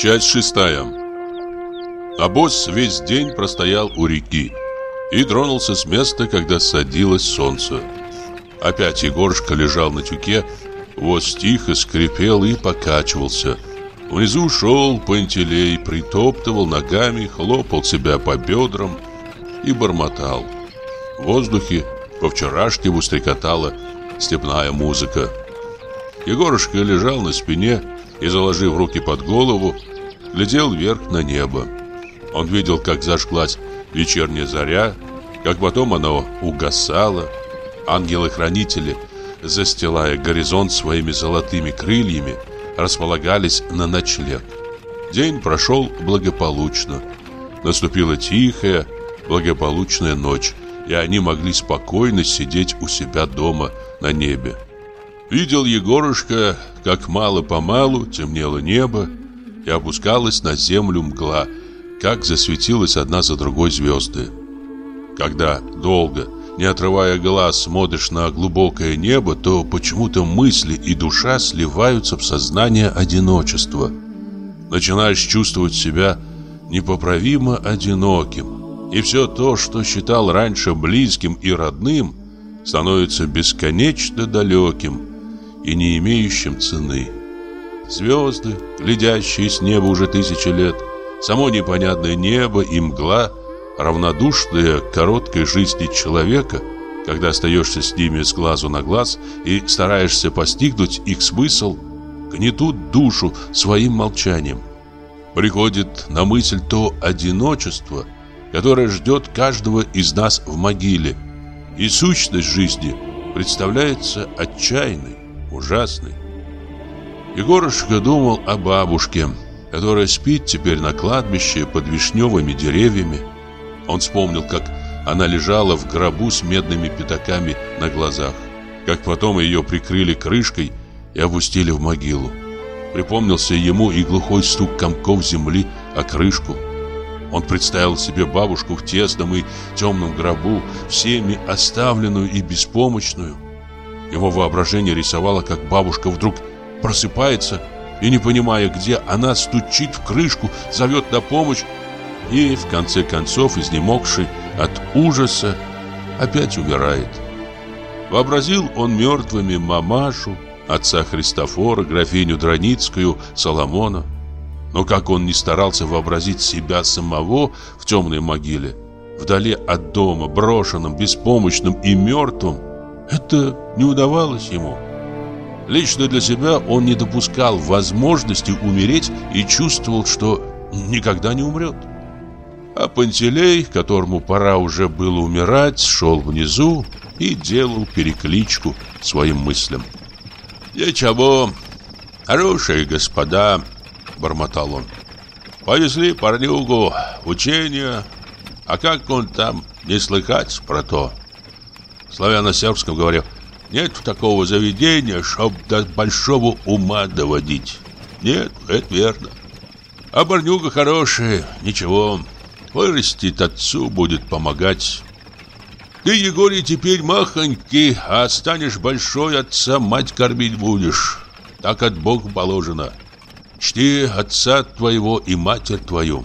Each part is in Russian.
Часть шестая. Обоз весь день простоял у реки и тронулся с места, когда садилось солнце. Опять Егорушка лежал на тюке, воз тихо скрипел и покачивался. Внизу шел Пантелей, притоптывал ногами, хлопал себя по бедрам и бормотал. В воздухе по-вчерашнему стрекотала степная музыка. Егорушка лежал на спине и, заложив руки под голову, глядел вверх на небо. Он видел, как зажглась вечерняя заря, как потом она угасала. Ангелы-хранители, застилая горизонт своими золотыми крыльями, располагались на ночлег. День прошел благополучно. Наступила тихая, благополучная ночь, и они могли спокойно сидеть у себя дома на небе. Видел Егорушка, как мало-помалу темнело небо, и опускалась на землю мгла, как засветилась одна за другой звезды. Когда долго, не отрывая глаз, смотришь на глубокое небо, то почему-то мысли и душа сливаются в сознание одиночества. Начинаешь чувствовать себя непоправимо одиноким, и все то, что считал раньше близким и родным, становится бесконечно далеким и не имеющим цены. Звезды, глядящие с неба уже тысячи лет, само непонятное небо и мгла, равнодушные к короткой жизни человека, когда остаешься с ними с глазу на глаз и стараешься постигнуть их смысл, гнетут душу своим молчанием. Приходит на мысль то одиночество, которое ждет каждого из нас в могиле, и сущность жизни представляется отчаянной, ужасной. Егорушка думал о бабушке, которая спит теперь на кладбище под вишневыми деревьями. Он вспомнил, как она лежала в гробу с медными пятаками на глазах, как потом ее прикрыли крышкой и опустили в могилу. Припомнился ему и глухой стук комков земли о крышку. Он представил себе бабушку в тесном и темном гробу, всеми оставленную и беспомощную. Его воображение рисовало, как бабушка вдруг просыпается и, не понимая где, она стучит в крышку, зовет на помощь и, в конце концов, изнемогший от ужаса, опять умирает. Вообразил он мертвыми мамашу, отца Христофора, графиню Драницкую, Соломона. Но как он не старался вообразить себя самого в темной могиле, вдали от дома, брошенным, беспомощным и мертвым, это не удавалось ему. Лично для себя он не допускал возможности умереть и чувствовал, что никогда не умрет. А Пантелей, которому пора уже было умирать, шел внизу и делал перекличку своим мыслям. «Ничего, хорошие господа», — бормотал он, — «повезли парнюгу учение, а как он там не слыхать про то?» Славяно-сербском говорил — нет такого заведения, чтоб до большого ума доводить. Нет, это верно. А Барнюга хорошая, ничего. Вырастет отцу, будет помогать. Ты, Егорий, теперь махонький, а станешь большой, отца мать кормить будешь. Так от Бога положено. Чти отца твоего и матерь твою.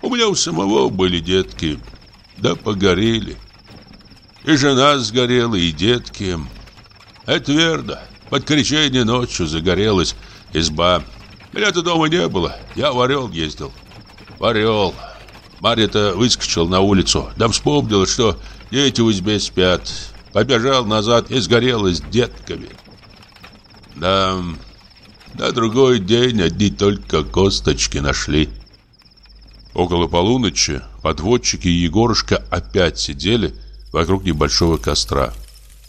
У меня у самого были детки, да погорели. И жена сгорела, и детки. Это верно. Под кричение ночью загорелась изба. Меня-то дома не было. Я в Орел ездил. В Орел. Марья-то выскочила на улицу. Да вспомнила, что дети в избе спят. Побежал назад и сгорела с детками. Да, на другой день одни только косточки нашли. Около полуночи подводчики и Егорушка опять сидели вокруг небольшого костра.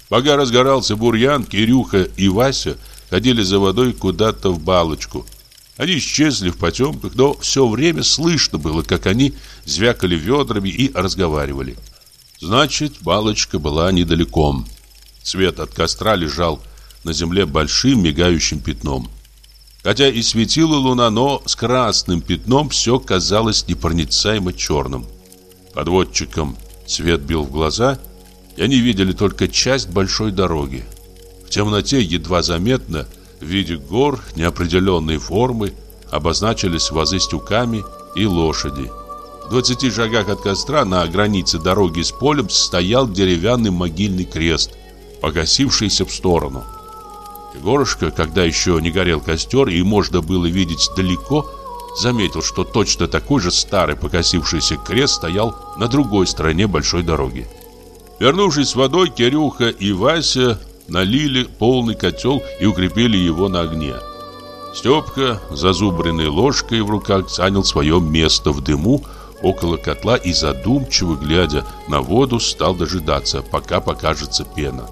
Пока разгорался бурьян, Кирюха и Вася ходили за водой куда-то в балочку. Они исчезли в потемках, но все время слышно было, как они звякали ведрами и разговаривали. Значит, балочка была недалеко. Свет от костра лежал на земле большим мигающим пятном. Хотя и светила луна, но с красным пятном все казалось непроницаемо черным. Подводчикам свет бил в глаза – и они видели только часть большой дороги. В темноте едва заметно в виде гор неопределенной формы, обозначились вазы с тюками и лошади. В 20 шагах от костра на границе дороги с полем стоял деревянный могильный крест, погасившийся в сторону. Егорушка, когда еще не горел костер и можно было видеть далеко, заметил, что точно такой же старый покосившийся крест стоял на другой стороне большой дороги. Вернувшись с водой, Кирюха и Вася налили полный котел и укрепили его на огне. Степка, зазубренной ложкой в руках, занял свое место в дыму около котла и задумчиво, глядя на воду, стал дожидаться, пока покажется пена.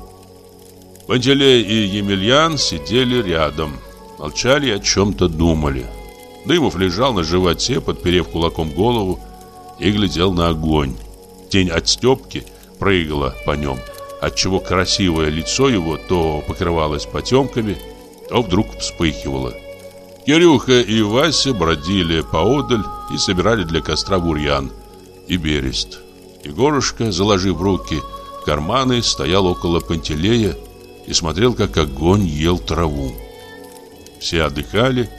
Пантелей и Емельян сидели рядом, молчали и о чем-то думали. Дымов лежал на животе, подперев кулаком голову, и глядел на огонь. Тень от Степки прыгала по нем, отчего красивое лицо его то покрывалось потемками, то вдруг вспыхивало. Кирюха и Вася бродили поодаль и собирали для костра бурьян и берест. Егорушка, заложив руки в карманы, стоял около Пантелея и смотрел, как огонь ел траву. Все отдыхали,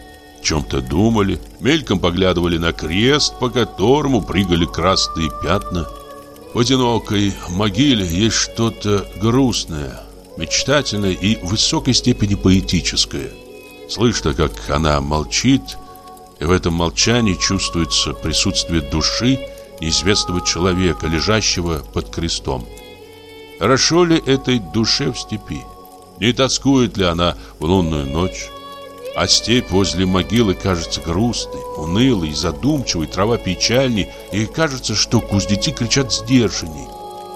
чем-то думали, мельком поглядывали на крест, по которому прыгали красные пятна. В одинокой могиле есть что-то грустное, мечтательное и в высокой степени поэтическое – Слышно, как она молчит, и в этом молчании чувствуется присутствие души неизвестного человека, лежащего под крестом. Хорошо ли этой душе в степи? Не тоскует ли она в лунную ночь? А степь возле могилы кажется грустной, унылой, задумчивой, трава печальней, и кажется, что кузнецы кричат сдержанней.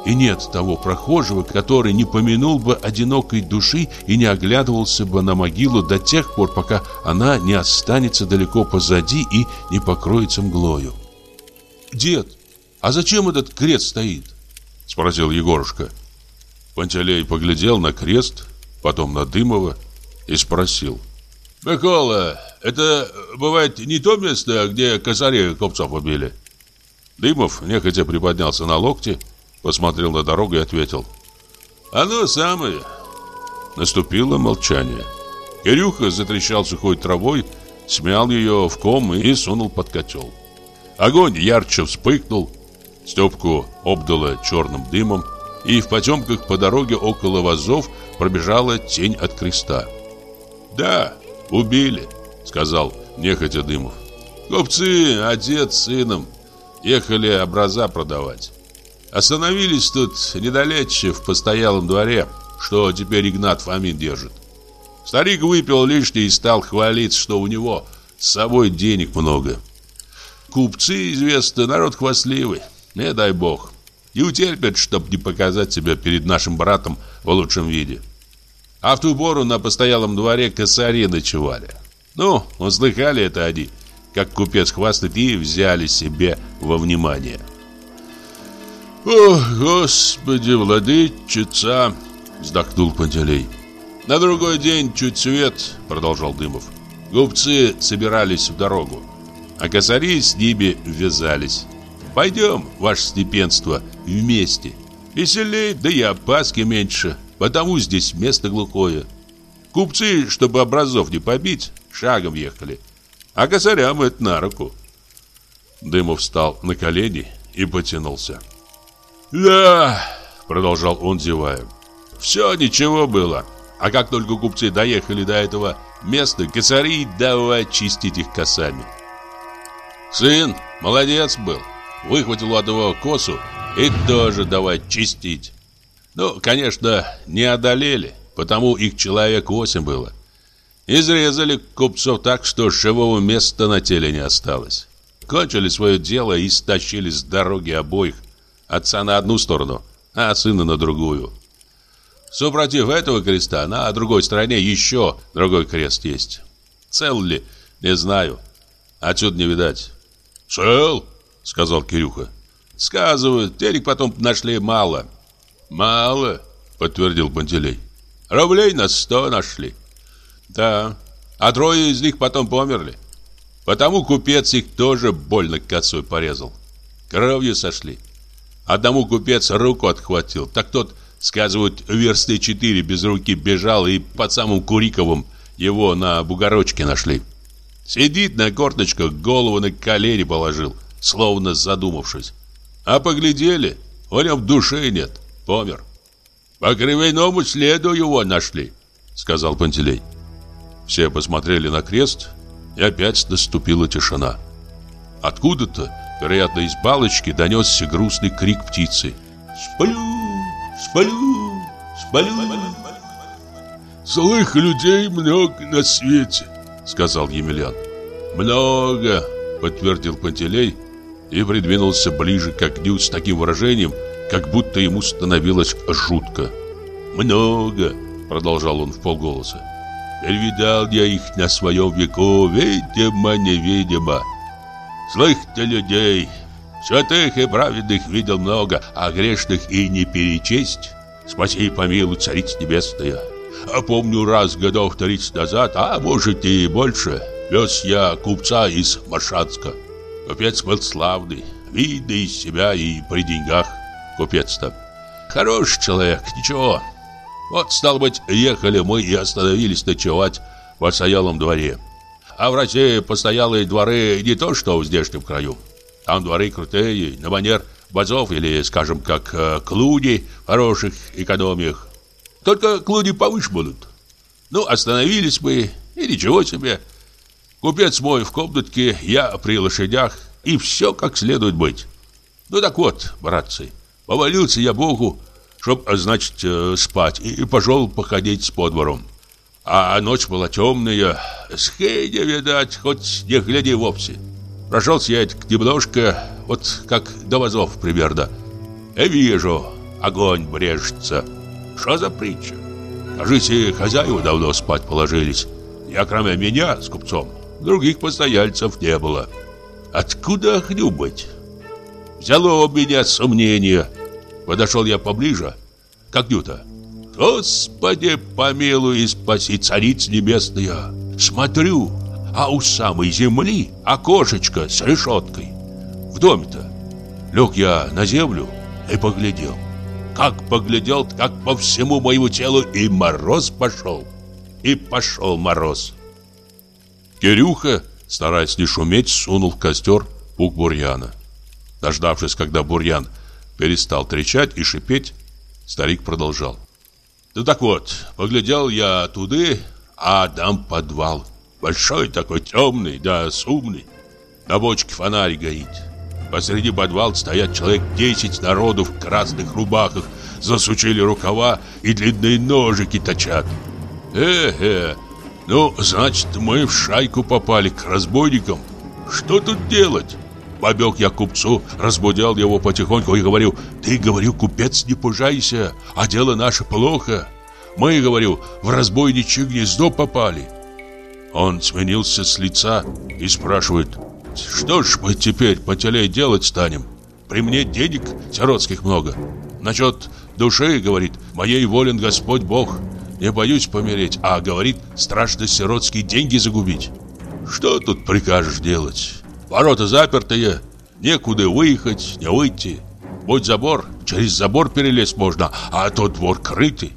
И нет того прохожего, который не помянул бы одинокой души и не оглядывался бы на могилу до тех пор, пока она не останется далеко позади и не покроется мглою. «Дед, а зачем этот крест стоит?» — спросил Егорушка. Пантелей поглядел на крест, потом на Дымова и спросил. «Микола, это бывает не то место, где косари копцов убили?» Дымов нехотя приподнялся на локте Посмотрел на дорогу и ответил. Оно самое. Наступило молчание. Кирюха затрещал сухой травой, смял ее в ком и сунул под котел. Огонь ярче вспыхнул, Степку обдало черным дымом, и в потемках по дороге около вазов пробежала тень от креста. «Да, убили», — сказал нехотя Дымов. «Купцы, отец с сыном, ехали образа продавать. Остановились тут недалече в постоялом дворе, что теперь Игнат Фомин держит. Старик выпил лишнее и стал хвалиться, что у него с собой денег много. Купцы, известно, народ хвастливый, не дай бог. И утерпят, чтоб не показать себя перед нашим братом в лучшем виде. А в ту пору на постоялом дворе косари ночевали. Ну, услыхали это они, как купец хвастает, и взяли себе во внимание. «О, Господи, владычица!» — вздохнул Пантелей. «На другой день чуть свет», — продолжал Дымов. Губцы собирались в дорогу, а косари с ними ввязались. «Пойдем, ваше степенство, вместе. Веселей, да и опаски меньше, потому здесь место глухое. Купцы, чтобы образов не побить, шагом ехали, а косарям это на руку». Дымов встал на колени и потянулся. «Да», — продолжал он, зевая, — «все ничего было. А как только купцы доехали до этого места, косари давай чистить их косами». Сын молодец был, выхватил у одного косу и тоже давай чистить. Ну, конечно, не одолели, потому их человек восемь было. Изрезали купцов так, что живого места на теле не осталось. Кончили свое дело и стащили с дороги обоих. Отца на одну сторону, а сына на другую. Супротив этого креста на другой стороне еще другой крест есть. Цел ли, не знаю. Отсюда не видать. «Цел?» — сказал Кирюха. «Сказывают, денег потом нашли мало». «Мало?» — подтвердил Пантелей. «Рублей на сто нашли». «Да, а трое из них потом померли. Потому купец их тоже больно косой порезал. Кровью сошли. Одному купец руку отхватил, так тот, сказывают, версты четыре без руки бежал, и под самым Куриковым его на бугорочке нашли. Сидит на корточках, голову на колени положил, словно задумавшись. А поглядели, у него в душе нет, помер. По кривийному следу его нашли, сказал Пантелей. Все посмотрели на крест, и опять наступила тишина. Откуда-то, вероятно, из балочки донесся грустный крик птицы. «Сплю! Сплю! Сплю!» «Злых людей много на свете», — сказал Емельян. «Много», — подтвердил Пантелей и придвинулся ближе к огню с таким выражением, как будто ему становилось жутко. «Много», — продолжал он в полголоса. «Перевидал я их на своем веку, видимо-невидимо. Злых-то людей, святых и праведных видел много, а грешных и не перечесть. Спаси и помилуй, Царица Небесная». А помню раз годов 30 назад, а может и больше, вез я купца из Маршанска. Купец был славный, видный из себя и при деньгах купец-то. Хороший человек, ничего. Вот, стало быть, ехали мы и остановились ночевать в отстоялом дворе. А в России постоялые дворы не то, что в здешнем краю. Там дворы крутые, на манер базов или, скажем, как э, клуни в хороших экономиях. Только клуни повыше будут. Ну, остановились мы, и ничего себе. Купец мой в комнатке, я при лошадях, и все как следует быть. Ну так вот, братцы, повалился я Богу, чтоб, значит, э, спать, и пошел походить по дворам. А ночь была темная, схейня, видать, хоть не гляди вовсе. Прошелся я немножко, вот как до вазов примерно. Я вижу, огонь брежется. Что за притча? Кажите, хозяева давно спать положились. Я, кроме меня, с купцом, других постояльцев не было. Откуда огню быть? Взяло меня сомнение. Подошел я поближе к огню-то. Господи, помилуй и спаси, цариц небесная. Смотрю, а у самой земли окошечко с решеткой. В доме-то. Лег я на землю и поглядел. Как поглядел, как по всему моему телу и мороз пошел. И пошел мороз. Кирюха, стараясь не шуметь, сунул в костер пук бурьяна. Дождавшись, когда бурьян перестал трещать и шипеть, старик продолжал. Ну так вот, поглядел я туды, а там подвал. Большой такой, темный, да сумный. На бочке фонарь горит. Посреди подвала стоят человек 10 народов в красных рубахах, засучили рукава и длинные ножики точат. Э-э, ну, значит, мы в шайку попали к разбойникам. Что тут делать? Побег я к купцу, разбудил его потихоньку и говорю, ты, говорю, купец, не пужайся, а дело наше плохо. Мы, говорю, в разбойничье гнездо попали. Он сменился с лица и спрашивает, что ж мы теперь по теле делать станем? При мне денег сиротских много. Насчет души, говорит, моей волен Господь Бог. Не боюсь помереть, а, говорит, страшно сиротские деньги загубить. Что тут прикажешь делать? Ворота запертые, некуда выехать, не выйти. Будь забор, через забор перелезть можно, а тот двор крытый.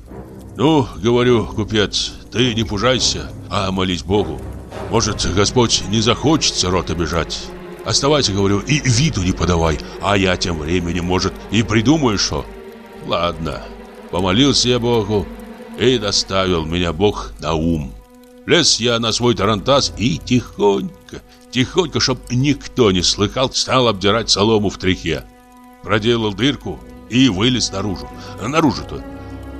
Ну, говорю, купец, ты не пужайся, а молись Богу. Может, Господь не захочет сирот обижать. Оставайся, говорю, и виду не подавай, а я тем временем, может, и придумаю что. Ладно, помолился я Богу, и доставил меня Бог на ум. Лез я на свой тарантас и тихонько, тихонько, чтоб никто не слыхал, стал обдирать солому в тряхе. Проделал дырку и вылез наружу. Наружу-то.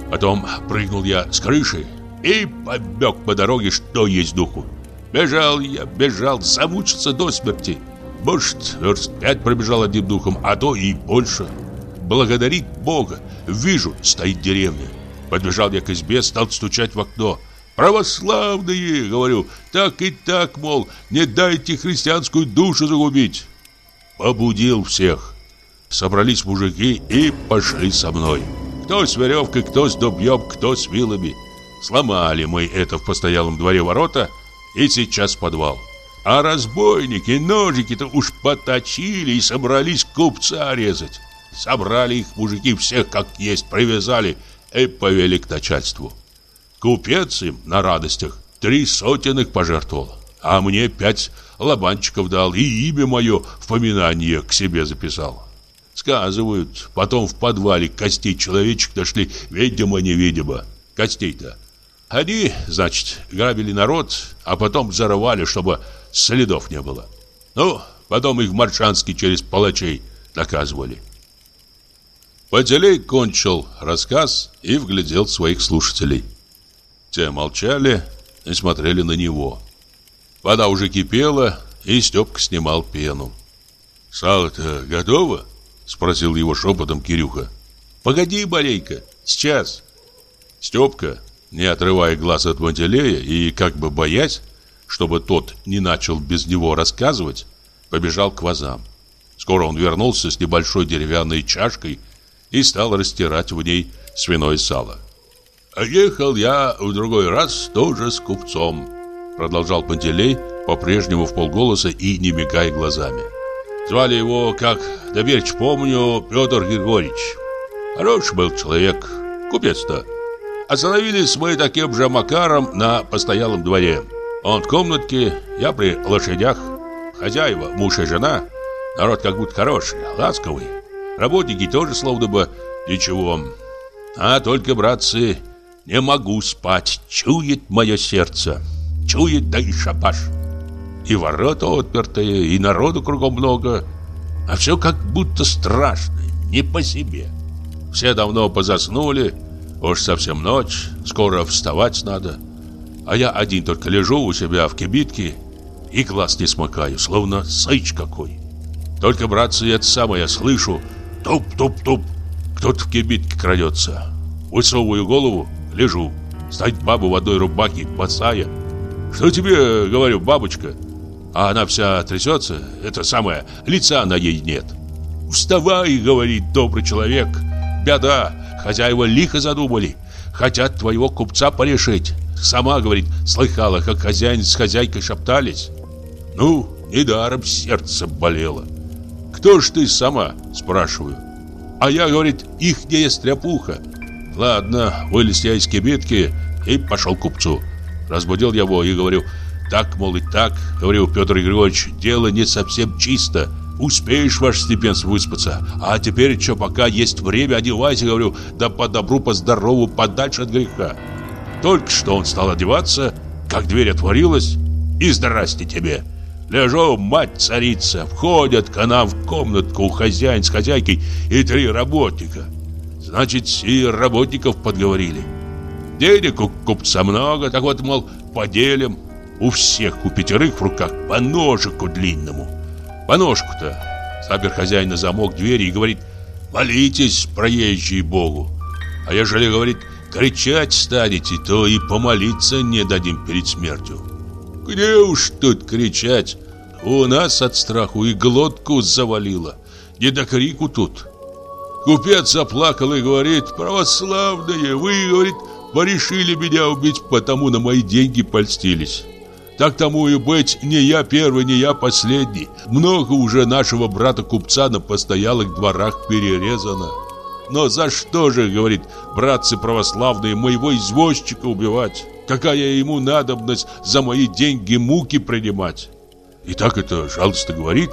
Потом прыгнул я с крыши и побег по дороге, что есть духу. Бежал я, бежал, замучился до смерти. Может, верст пять пробежал одним духом, а то и больше. Благодарить Бога. Вижу, стоит деревня. Подбежал я к избе, стал стучать в окно. «Православные!» — говорю. «Так и так, мол, не дайте христианскую душу загубить!» Побудил всех. Собрались мужики и пошли со мной. Кто с веревкой, кто с дубьем, кто с вилами. Сломали мы это в постоялом дворе ворота — и сейчас подвал. А разбойники ножики-то уж поточили и собрались купца резать. Собрали их мужики всех как есть, привязали и повели к начальству. Купец им на радостях три сотенных пожертвовал. а мне пять лобанчиков дал и имя мое в поминание к себе записал. Сказывают, потом в подвале костей человечек нашли, видимо-невидимо. Костей-то. Они, значит, грабили народ, а потом взорвали, чтобы следов не было. Ну, потом их в Маршанске через палачей наказывали. Пателей кончил рассказ и вглядел своих слушателей. Те молчали и смотрели на него. Вода уже кипела, и Степка снимал пену. «Сало-то готово?» — спросил его шепотом Кирюха. «Погоди, Борейка, сейчас». Степка, не отрывая глаз от Пантелея и как бы боясь, чтобы тот не начал без него рассказывать, побежал к вазам. Скоро он вернулся с небольшой деревянной чашкой и стал растирать в ней свиное сало. «А ехал я в другой раз тоже с купцом», продолжал Пантелей, по-прежнему в полголоса и не мигая глазами. Звали его, как доверче помню, Петр Григорьевич. Хороший был человек, купец-то. Остановились мы таким же макаром на постоялом дворе. Он в комнатке, я при лошадях. Хозяева, муж и жена. Народ как будто хороший, ласковый. Работники тоже словно бы ничего. А только, братцы, не могу спать, чует мое сердце. Чует, да и шабаш. И ворота отпертые, и народу кругом много. А все как будто страшно, не по себе. Все давно позаснули, уж совсем ночь, скоро вставать надо. А я один только лежу у себя в кибитке и глаз не смыкаю, словно сыч какой. Только, братцы, это самое слышу, туп-туп-туп, кто-то в кибитке крадется. Высовываю голову, лежу. Стоит баба в одной рубахе, босая. Что тебе, говорю, бабочка? А она вся трясется, это самое, лица на ей нет. Вставай, говорит добрый человек, беда, хозяева лихо задумали, хотят твоего купца порешить. Сама, говорит, слыхала, как хозяин с хозяйкой шептались. Ну, недаром сердце болело. Кто ж ты сама, спрашиваю. А я, говорит, ихняя стряпуха. Ладно, вылез я из кибитки и пошел к купцу. Разбудил его и говорю, так, мол, и так, говорю, Петр Григорьевич, дело не совсем чисто. Успеешь, ваше степенство, выспаться. А теперь что, пока есть время, одевайся, говорю, да по добру, по здорову, подальше от греха. Только что он стал одеваться, как дверь отворилась, и здрасте тебе. Лежу, мать-царица, входят к нам в комнатку хозяин с хозяйкой и три работника. Значит, и работников подговорили. Денег у купца много, так вот, мол, поделим. У всех, у пятерых в руках по ножику длинному. По ножку-то. Запер хозяин на замок двери и говорит, молитесь, проезжие Богу. А ежели, говорит, кричать станете, то и помолиться не дадим перед смертью. Где уж тут кричать? У нас от страху и глотку завалило. Не до крику тут. Купец заплакал и говорит, православные, вы, говорит, порешили меня убить, потому на мои деньги польстились. Так тому и быть, не я первый, не я последний. Много уже нашего брата-купца на постоялых дворах перерезано. Но за что же, говорит, братцы православные, моего извозчика убивать? Какая ему надобность за мои деньги муки принимать? И так это жалостно говорит,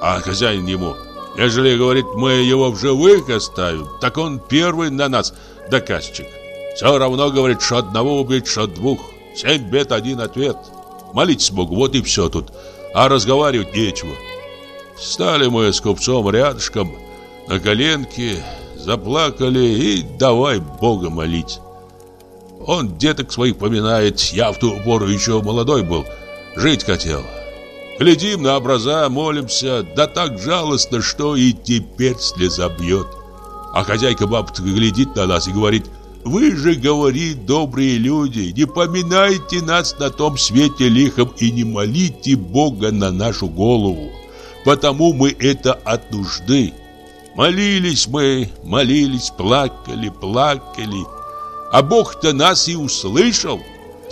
а хозяин ему, ежели, говорит, мы его в живых оставим, так он первый на нас доказчик. Все равно, говорит, что одного убить, что двух. Семь бед, один ответ. Молитесь Богу, вот и все тут. А разговаривать нечего. Стали мы с купцом рядышком на коленки, заплакали и давай Бога молить. Он деток своих поминает, я в ту пору еще молодой был, жить хотел. Глядим на образа, молимся, да так жалостно, что и теперь слеза бьет. А хозяйка бабка глядит на нас и говорит, «Вы же, говорит, добрые люди, не поминайте нас на том свете лихом и не молите Бога на нашу голову, потому мы это от нужды». Молились мы, молились, плакали, плакали. А Бог-то нас и услышал.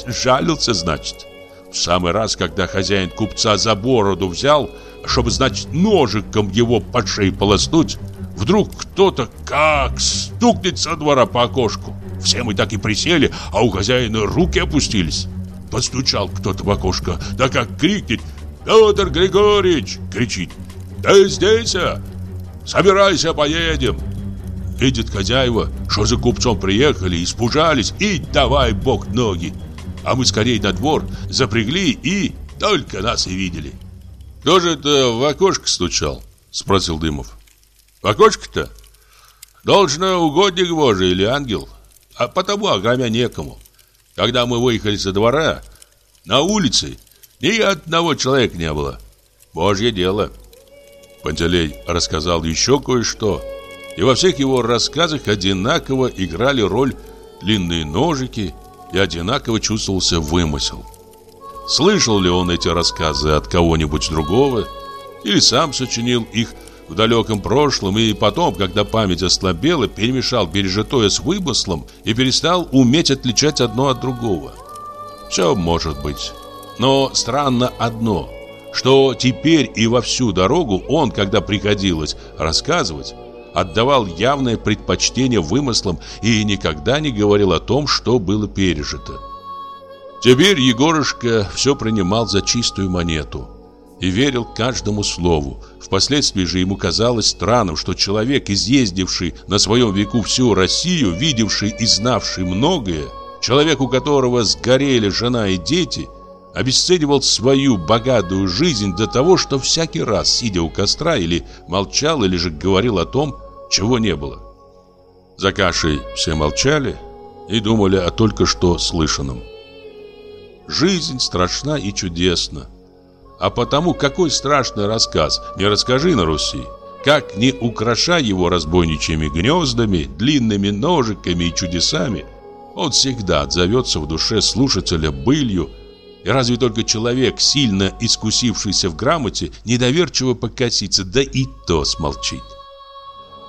Жалился, значит. В самый раз, когда хозяин купца за бороду взял, чтобы, значит, ножиком его под шею полоснуть, вдруг кто-то как стукнет со двора по окошку. Все мы так и присели, а у хозяина руки опустились. Постучал кто-то в окошко, да как крикнет «Петр Григорьевич!» кричит «Ты здесь? А? Собирайся, поедем!» Видят хозяева, что за купцом приехали, испужались и давай бог ноги. А мы скорее на двор запрягли и только нас и видели. «Кто же это в окошко стучал?» – спросил Дымов. «В окошко-то? Должно угодник Божий или ангел, а потому огромя некому. Когда мы выехали со двора, на улице ни одного человека не было. Божье дело». Пантелей рассказал еще кое-что, и во всех его рассказах одинаково играли роль длинные ножики и одинаково чувствовался вымысел. Слышал ли он эти рассказы от кого-нибудь другого, или сам сочинил их в далеком прошлом и потом, когда память ослабела, перемешал пережитое с вымыслом и перестал уметь отличать одно от другого. Все может быть. Но странно одно, что теперь и во всю дорогу он, когда приходилось рассказывать, отдавал явное предпочтение вымыслам и никогда не говорил о том, что было пережито. Теперь Егорушка все принимал за чистую монету и верил каждому слову. Впоследствии же ему казалось странным, что человек, изъездивший на своем веку всю Россию, видевший и знавший многое, человек, у которого сгорели жена и дети, обесценивал свою богатую жизнь до того, что всякий раз, сидя у костра, или молчал, или же говорил о том, чего не было. За кашей все молчали и думали о только что слышанном. Жизнь страшна и чудесна. А потому какой страшный рассказ не расскажи на Руси, как не украшай его разбойничьими гнездами, длинными ножиками и чудесами, он всегда отзовется в душе слушателя былью, и разве только человек, сильно искусившийся в грамоте, недоверчиво покосится, да и то смолчит.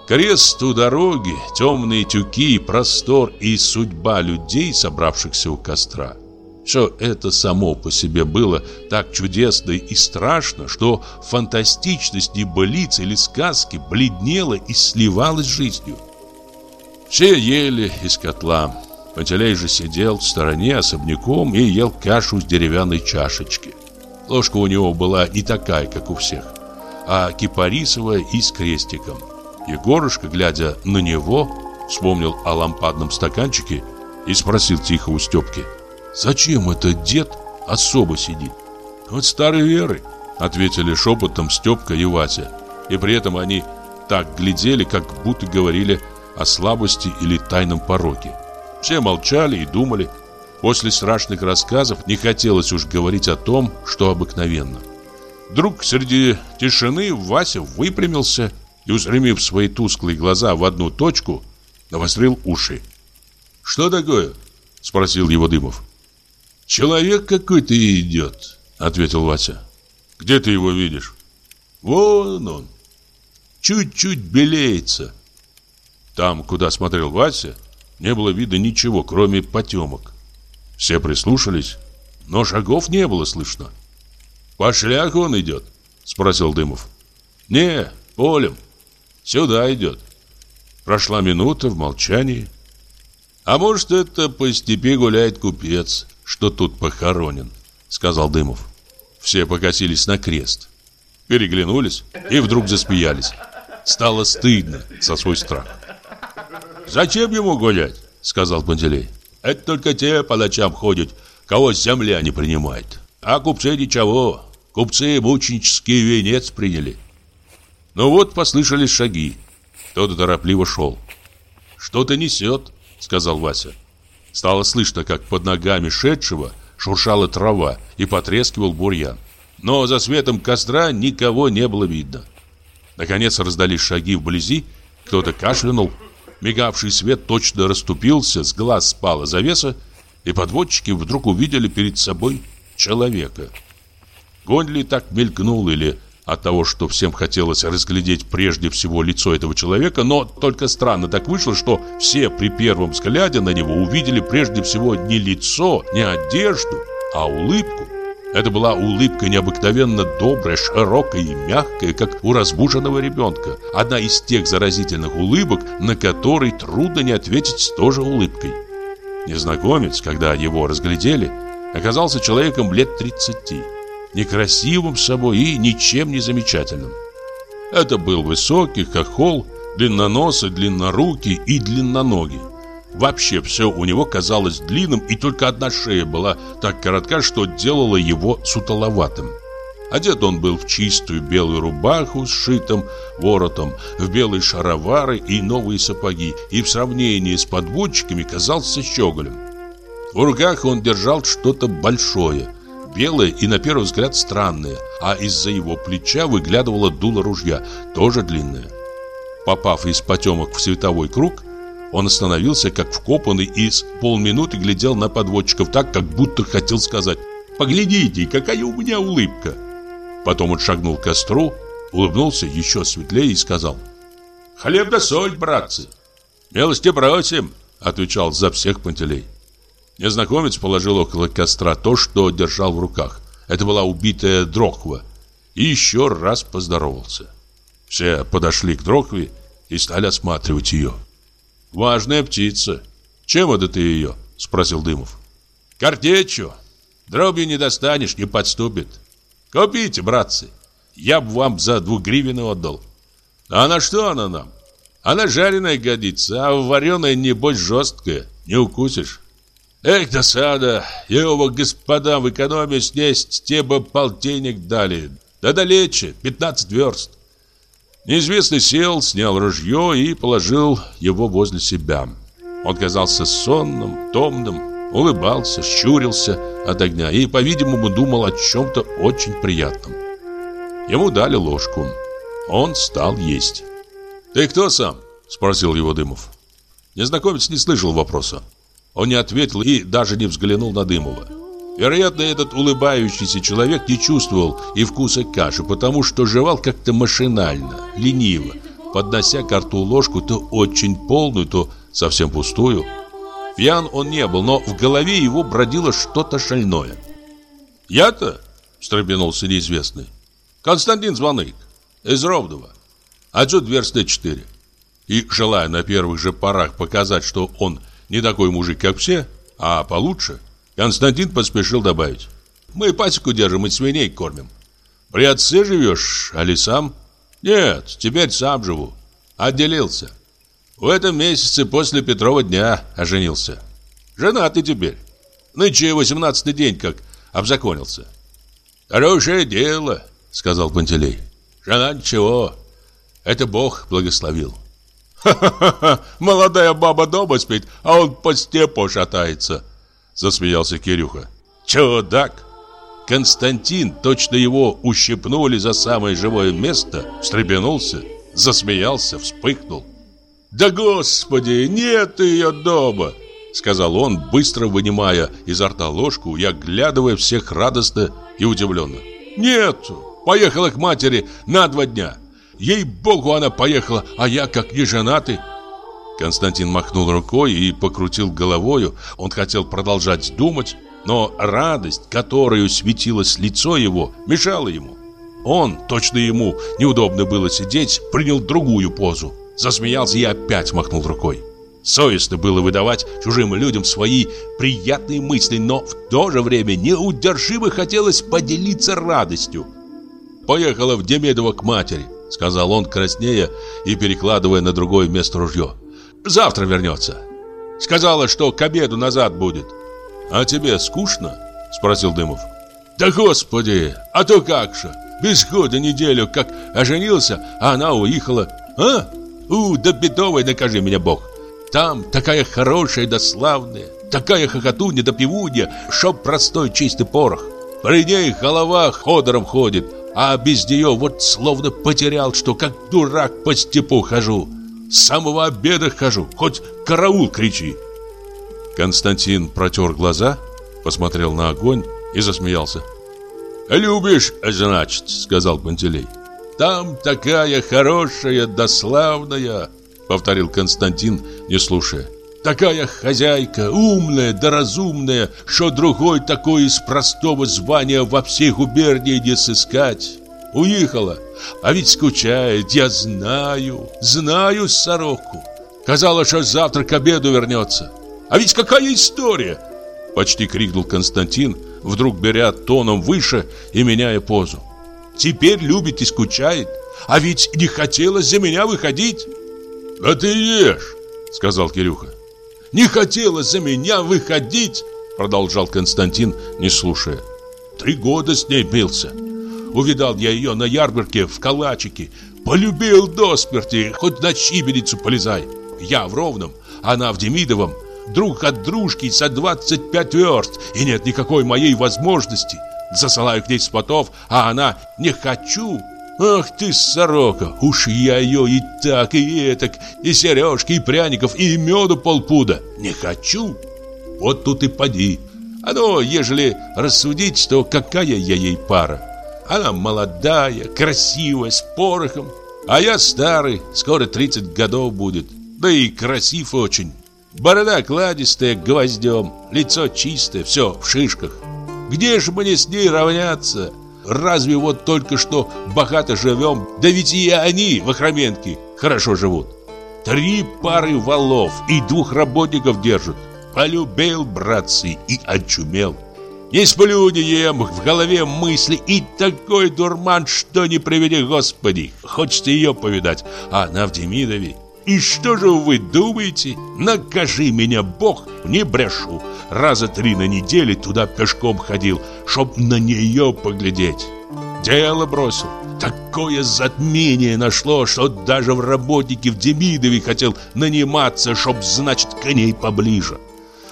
Крест у дороги, темные тюки, простор и судьба людей, собравшихся у костра – все это само по себе было так чудесно и страшно, что фантастичность небылиц или сказки бледнела и сливалась с жизнью. Все ели из котла. Пантелей же сидел в стороне особняком и ел кашу с деревянной чашечки. Ложка у него была не такая, как у всех, а кипарисовая и с крестиком. Егорушка, глядя на него, вспомнил о лампадном стаканчике и спросил тихо у Степки – Зачем этот дед особо сидит? Вот старой веры, ответили шепотом Степка и Вася. И при этом они так глядели, как будто говорили о слабости или тайном пороке. Все молчали и думали. После страшных рассказов не хотелось уж говорить о том, что обыкновенно. Вдруг среди тишины Вася выпрямился и, устремив свои тусклые глаза в одну точку, навострил уши. «Что такое?» – спросил его Дымов. «Человек какой-то идет», — ответил Вася. «Где ты его видишь?» «Вон он. Чуть-чуть белеется». Там, куда смотрел Вася, не было видно ничего, кроме потемок. Все прислушались, но шагов не было слышно. «По шляху он идет?» — спросил Дымов. «Не, полем. Сюда идет». Прошла минута в молчании. «А может, это по степи гуляет купец?» что тут похоронен», — сказал Дымов. Все покосились на крест, переглянулись и вдруг засмеялись. Стало стыдно за свой страх. «Зачем ему гулять?» — сказал Пантелей. «Это только те по ночам ходят, кого земля не принимает. А купцы ничего, купцы мученический венец приняли». Ну вот послышались шаги. Кто-то торопливо шел. «Что-то несет», — сказал Вася. Стало слышно, как под ногами шедшего шуршала трава и потрескивал бурьян. Но за светом костра никого не было видно. Наконец раздались шаги вблизи, кто-то кашлянул. Мигавший свет точно расступился, с глаз спала завеса, и подводчики вдруг увидели перед собой человека. Гонли так мелькнул или от того, что всем хотелось разглядеть прежде всего лицо этого человека, но только странно так вышло, что все при первом взгляде на него увидели прежде всего не лицо, не одежду, а улыбку. Это была улыбка необыкновенно добрая, широкая и мягкая, как у разбуженного ребенка. Одна из тех заразительных улыбок, на которые трудно не ответить тоже улыбкой. Незнакомец, когда его разглядели, оказался человеком лет 30, некрасивым собой и ничем не замечательным. Это был высокий, хохол, длинноносый, длиннорукий и длинноногий. Вообще все у него казалось длинным, и только одна шея была так коротка, что делала его сутоловатым. Одет он был в чистую белую рубаху с шитым воротом, в белые шаровары и новые сапоги, и в сравнении с подводчиками казался щеголем. В руках он держал что-то большое, белое и на первый взгляд странное, а из-за его плеча выглядывало дуло ружья, тоже длинное. Попав из потемок в световой круг, он остановился как вкопанный и с полминуты глядел на подводчиков так, как будто хотел сказать «Поглядите, какая у меня улыбка!» Потом он шагнул к костру, улыбнулся еще светлее и сказал «Хлеб да соль, братцы!» «Милости просим!» — отвечал за всех Пантелей. Незнакомец положил около костра то, что держал в руках. Это была убитая дрохва. И еще раз поздоровался. Все подошли к дрохве и стали осматривать ее. «Важная птица. Чем это ты ее?» — спросил Дымов. «Картечью. Дробью не достанешь, не подступит. Купите, братцы. Я бы вам за двугривенную отдал. А на что она нам? Она жареная годится, а вареная, небось, жесткая. Не укусишь. Эх, досада, его господам в экономе снесть, те бы полтинник дали. Да далече, 15 верст. Неизвестный сел, снял ружье и положил его возле себя. Он казался сонным, томным, улыбался, щурился от огня и, по-видимому, думал о чем-то очень приятном. Ему дали ложку. Он стал есть. «Ты кто сам?» – спросил его Дымов. Незнакомец не слышал вопроса. Он не ответил и даже не взглянул на Дымова. Вероятно, этот улыбающийся человек не чувствовал и вкуса каши, потому что жевал как-то машинально, лениво, поднося к рту ложку то очень полную, то совсем пустую. Пьян он не был, но в голове его бродило что-то шальное. «Я-то?» – встрепенулся неизвестный. «Константин Звонык, из Ровдова. Отсюда версты четыре». И, желая на первых же порах показать, что он – не такой мужик, как все, а получше, Константин поспешил добавить. Мы пасеку держим и свиней кормим. При отце живешь, а ли сам? Нет, теперь сам живу. Отделился. В этом месяце после Петрова дня оженился. Женатый теперь. Нынче восемнадцатый день как обзаконился. Хорошее дело, сказал Пантелей. Жена ничего. Это Бог благословил. «Ха-ха-ха! Молодая баба дома спит, а он по степу шатается!» Засмеялся Кирюха. «Чудак!» Константин, точно его ущипнули за самое живое место, встрепенулся, засмеялся, вспыхнул. «Да господи, нет ее дома!» Сказал он, быстро вынимая изо рта ложку и оглядывая всех радостно и удивленно. «Нету! Поехала к матери на два дня!» Ей-богу, она поехала, а я как не женатый. Константин махнул рукой и покрутил головою. Он хотел продолжать думать, но радость, которую светилось лицо его, мешала ему. Он, точно ему неудобно было сидеть, принял другую позу. Засмеялся и опять махнул рукой. Совестно было выдавать чужим людям свои приятные мысли, но в то же время неудержимо хотелось поделиться радостью. Поехала в Демедово к матери. Сказал он краснея и перекладывая на другое место ружье. Завтра вернется. Сказала, что к обеду назад будет. А тебе скучно? Спросил Дымов. Да господи, а то как же! Без года неделю как оженился, а она уехала. А? У, да бедовой накажи меня Бог! Там такая хорошая да славная Такая хохотунья да пивунья Чтоб простой чистый порох. При ней голова ходором ходит а без нее вот словно потерял, что как дурак по степу хожу. С самого обеда хожу, хоть караул кричи. Константин протер глаза, посмотрел на огонь и засмеялся. «Любишь, значит», — сказал Пантелей. «Там такая хорошая да славная», — повторил Константин, не слушая. Такая хозяйка, умная да разумная, что другой такой из простого звания во всей губернии не сыскать. Уехала, а ведь скучает, я знаю, знаю сороку. Казалось, что завтра к обеду вернется. А ведь какая история! Почти крикнул Константин, вдруг беря тоном выше и меняя позу. Теперь любит и скучает, а ведь не хотелось за меня выходить. Да ты ешь, сказал Кирюха. Не хотелось за меня выходить, продолжал Константин, не слушая. Три года с ней бился. Увидал я ее на ярмарке в калачике, полюбил до смерти, хоть на щибеницу полезай. Я в Ровном, она в Демидовом, друг от дружки за 25 верст, и нет никакой моей возможности. Засылаю к ней спотов, а она «не хочу». Ах ты, сорока, уж я ее и так, и этак, и сережки, и пряников, и меду полпуда. Не хочу. Вот тут и поди. А ну, ежели рассудить, то какая я ей пара? Она молодая, красивая, с порохом. А я старый, скоро 30 годов будет. Да и красив очень. Борода кладистая, гвоздем, лицо чистое, все в шишках. Где же мне с ней равняться? Разве вот только что богато живем, да ведь и они, вахроменки, хорошо живут. Три пары валов и двух работников держат. Полюбил, братцы, и очумел. Не сплю, не ем, в голове мысли и такой дурман, что не приведи Господи. Хочется ее повидать, а она в Демидове. И что же вы думаете? Накажи меня Бог, не брешу. Раза три на неделю туда пешком ходил, чтоб на нее поглядеть. Дело бросил. Такое затмение нашло, что даже в работнике в Демидове хотел наниматься, чтоб, значит, к ней поближе.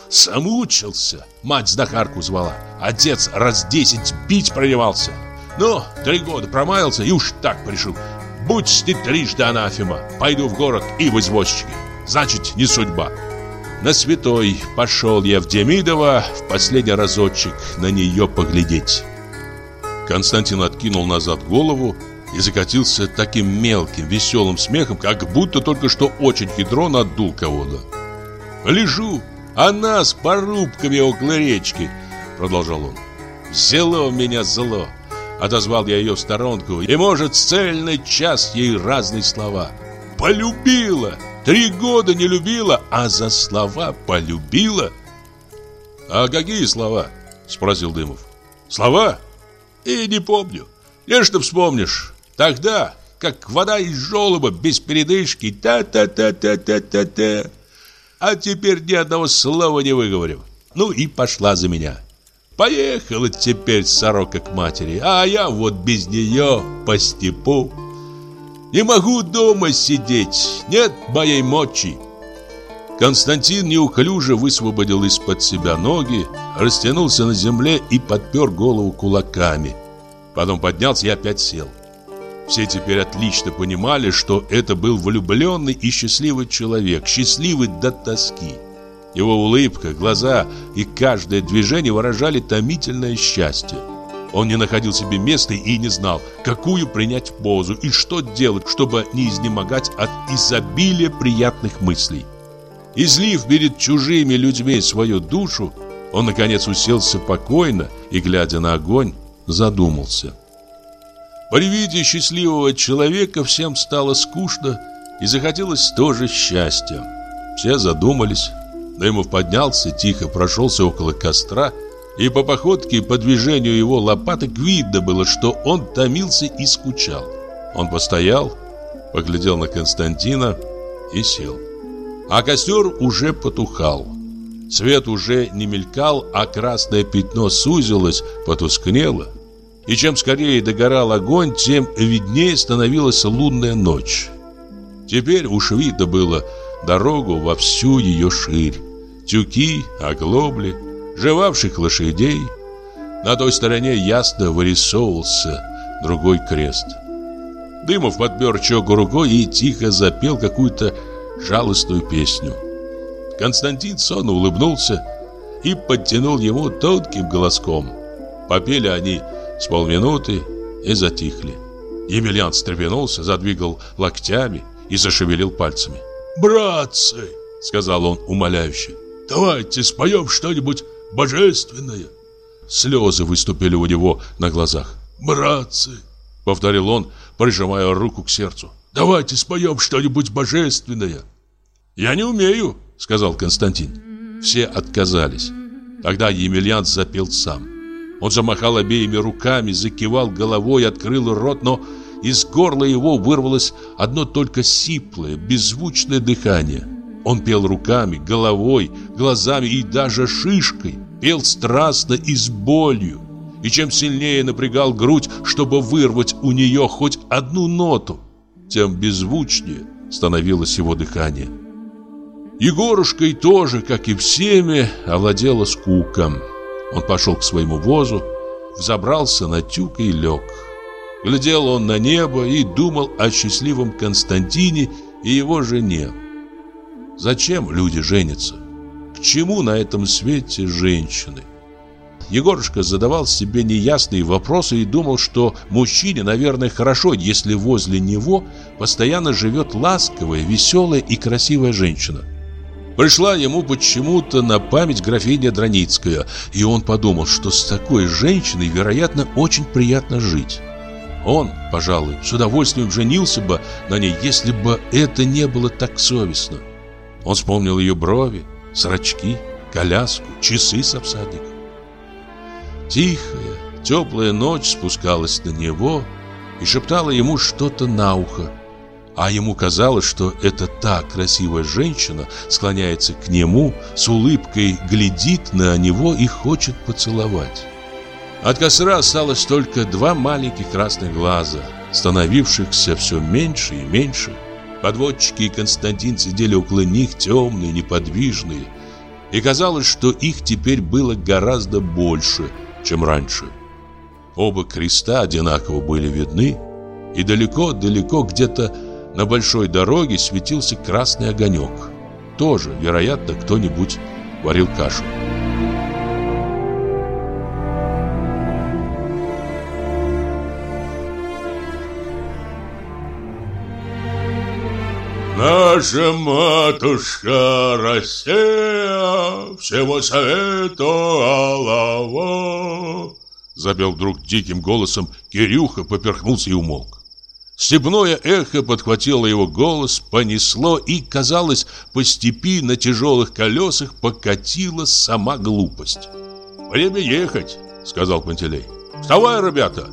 Самучился. Мать знахарку звала. Отец раз десять бить проливался. Ну, три года промаялся и уж так пришел. Будь ты трижды анафема, пойду в город и в извозчики. Значит, не судьба. На святой пошел я в Демидово в последний разочек на нее поглядеть. Константин откинул назад голову и закатился таким мелким, веселым смехом, как будто только что очень хитро надул кого-то. «Лежу, она с порубками около речки», — продолжал он. «Взяло меня зло». Отозвал я ее в сторонку И, может, цельный час ей разные слова. Полюбила! Три года не любила, а за слова полюбила! А какие слова? Спросил Дымов. Слова? И не помню. Конечно, вспомнишь. Тогда, как вода из желоба без передышки Та-та-та-та-та-та-та. А теперь ни одного слова не выговорю. Ну и пошла за меня Поехала теперь сорока к матери, а я вот без нее по степу. Не могу дома сидеть, нет моей мочи. Константин неуклюже высвободил из-под себя ноги, растянулся на земле и подпер голову кулаками. Потом поднялся и опять сел. Все теперь отлично понимали, что это был влюбленный и счастливый человек, счастливый до тоски. Его улыбка, глаза и каждое движение выражали томительное счастье. Он не находил себе места и не знал, какую принять позу и что делать, чтобы не изнемогать от изобилия приятных мыслей. Излив перед чужими людьми свою душу, он, наконец, уселся покойно и, глядя на огонь, задумался. При виде счастливого человека всем стало скучно и захотелось тоже счастья. Все задумались, Дымов поднялся, тихо прошелся около костра, и по походке и по движению его лопаток видно было, что он томился и скучал. Он постоял, поглядел на Константина и сел. А костер уже потухал. Свет уже не мелькал, а красное пятно сузилось, потускнело. И чем скорее догорал огонь, тем виднее становилась лунная ночь. Теперь уж видно было, дорогу во всю ее ширь. Тюки, оглобли, жевавших лошадей. На той стороне ясно вырисовывался другой крест. Дымов подпер щеку рукой и тихо запел какую-то жалостную песню. Константин сонно улыбнулся и подтянул ему тонким голоском. Попели они с полминуты и затихли. Емельян встрепенулся, задвигал локтями и зашевелил пальцами. «Братцы!» — сказал он умоляюще. «Давайте споем что-нибудь божественное!» Слезы выступили у него на глазах. «Братцы!» — повторил он, прижимая руку к сердцу. «Давайте споем что-нибудь божественное!» «Я не умею!» — сказал Константин. Все отказались. Тогда Емельян запел сам. Он замахал обеими руками, закивал головой, открыл рот, но из горла его вырвалось одно только сиплое, беззвучное дыхание. Он пел руками, головой, глазами и даже шишкой. Пел страстно и с болью. И чем сильнее напрягал грудь, чтобы вырвать у нее хоть одну ноту, тем беззвучнее становилось его дыхание. Егорушкой тоже, как и всеми, овладела скука. Он пошел к своему возу, взобрался на тюк и лег. Глядел он на небо и думал о счастливом Константине и его жене. Зачем люди женятся? К чему на этом свете женщины? Егорушка задавал себе неясные вопросы и думал, что мужчине, наверное, хорошо, если возле него постоянно живет ласковая, веселая и красивая женщина. Пришла ему почему-то на память графиня Драницкая, и он подумал, что с такой женщиной, вероятно, очень приятно жить. Он, пожалуй, с удовольствием женился бы на ней, если бы это не было так совестно. Он вспомнил ее брови, зрачки, коляску, часы с обсадником. Тихая, теплая ночь спускалась на него и шептала ему что-то на ухо. А ему казалось, что это та красивая женщина склоняется к нему, с улыбкой глядит на него и хочет поцеловать. От костра осталось только два маленьких красных глаза, становившихся все меньше и меньше. Подводчики и Константин сидели около них темные, неподвижные, и казалось, что их теперь было гораздо больше, чем раньше. Оба креста одинаково были видны, и далеко-далеко где-то на большой дороге светился красный огонек. Тоже, вероятно, кто-нибудь варил кашу. Наша матушка Россия всего советовала. Запел вдруг диким голосом Кирюха, поперхнулся и умолк. Степное эхо подхватило его голос, понесло и, казалось, по степи на тяжелых колесах покатила сама глупость. «Время ехать», — сказал Пантелей. «Вставай, ребята!»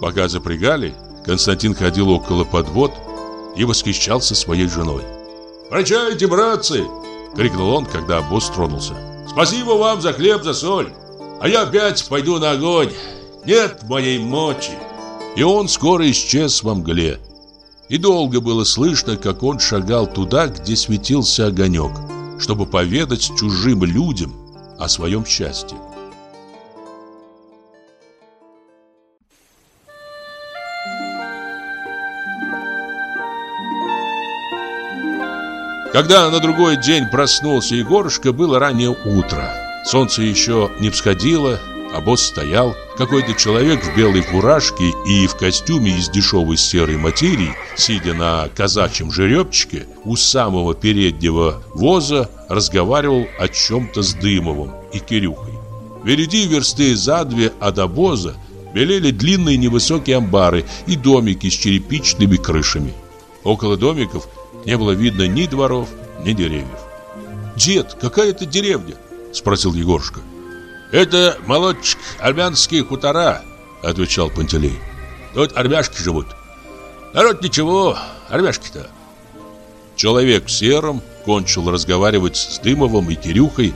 Пока запрягали, Константин ходил около подвод, и восхищался своей женой. «Прощайте, братцы!» — крикнул он, когда обоз тронулся. «Спасибо вам за хлеб, за соль! А я опять пойду на огонь! Нет моей мочи!» И он скоро исчез во мгле. И долго было слышно, как он шагал туда, где светился огонек, чтобы поведать чужим людям о своем счастье. Когда на другой день проснулся Егорушка, было раннее утро. Солнце еще не всходило, а босс стоял. Какой-то человек в белой фуражке и в костюме из дешевой серой материи, сидя на казачьем жеребчике, у самого переднего воза разговаривал о чем-то с Дымовым и Кирюхой. Впереди версты за две от обоза белели длинные невысокие амбары и домики с черепичными крышами. Около домиков не было видно ни дворов, ни деревьев. «Дед, какая это деревня?» – спросил Егорушка. «Это, молодчик, армянские хутора», – отвечал Пантелей. «Тут армяшки живут. Народ ничего, армяшки-то». Человек в сером кончил разговаривать с Дымовым и Кирюхой,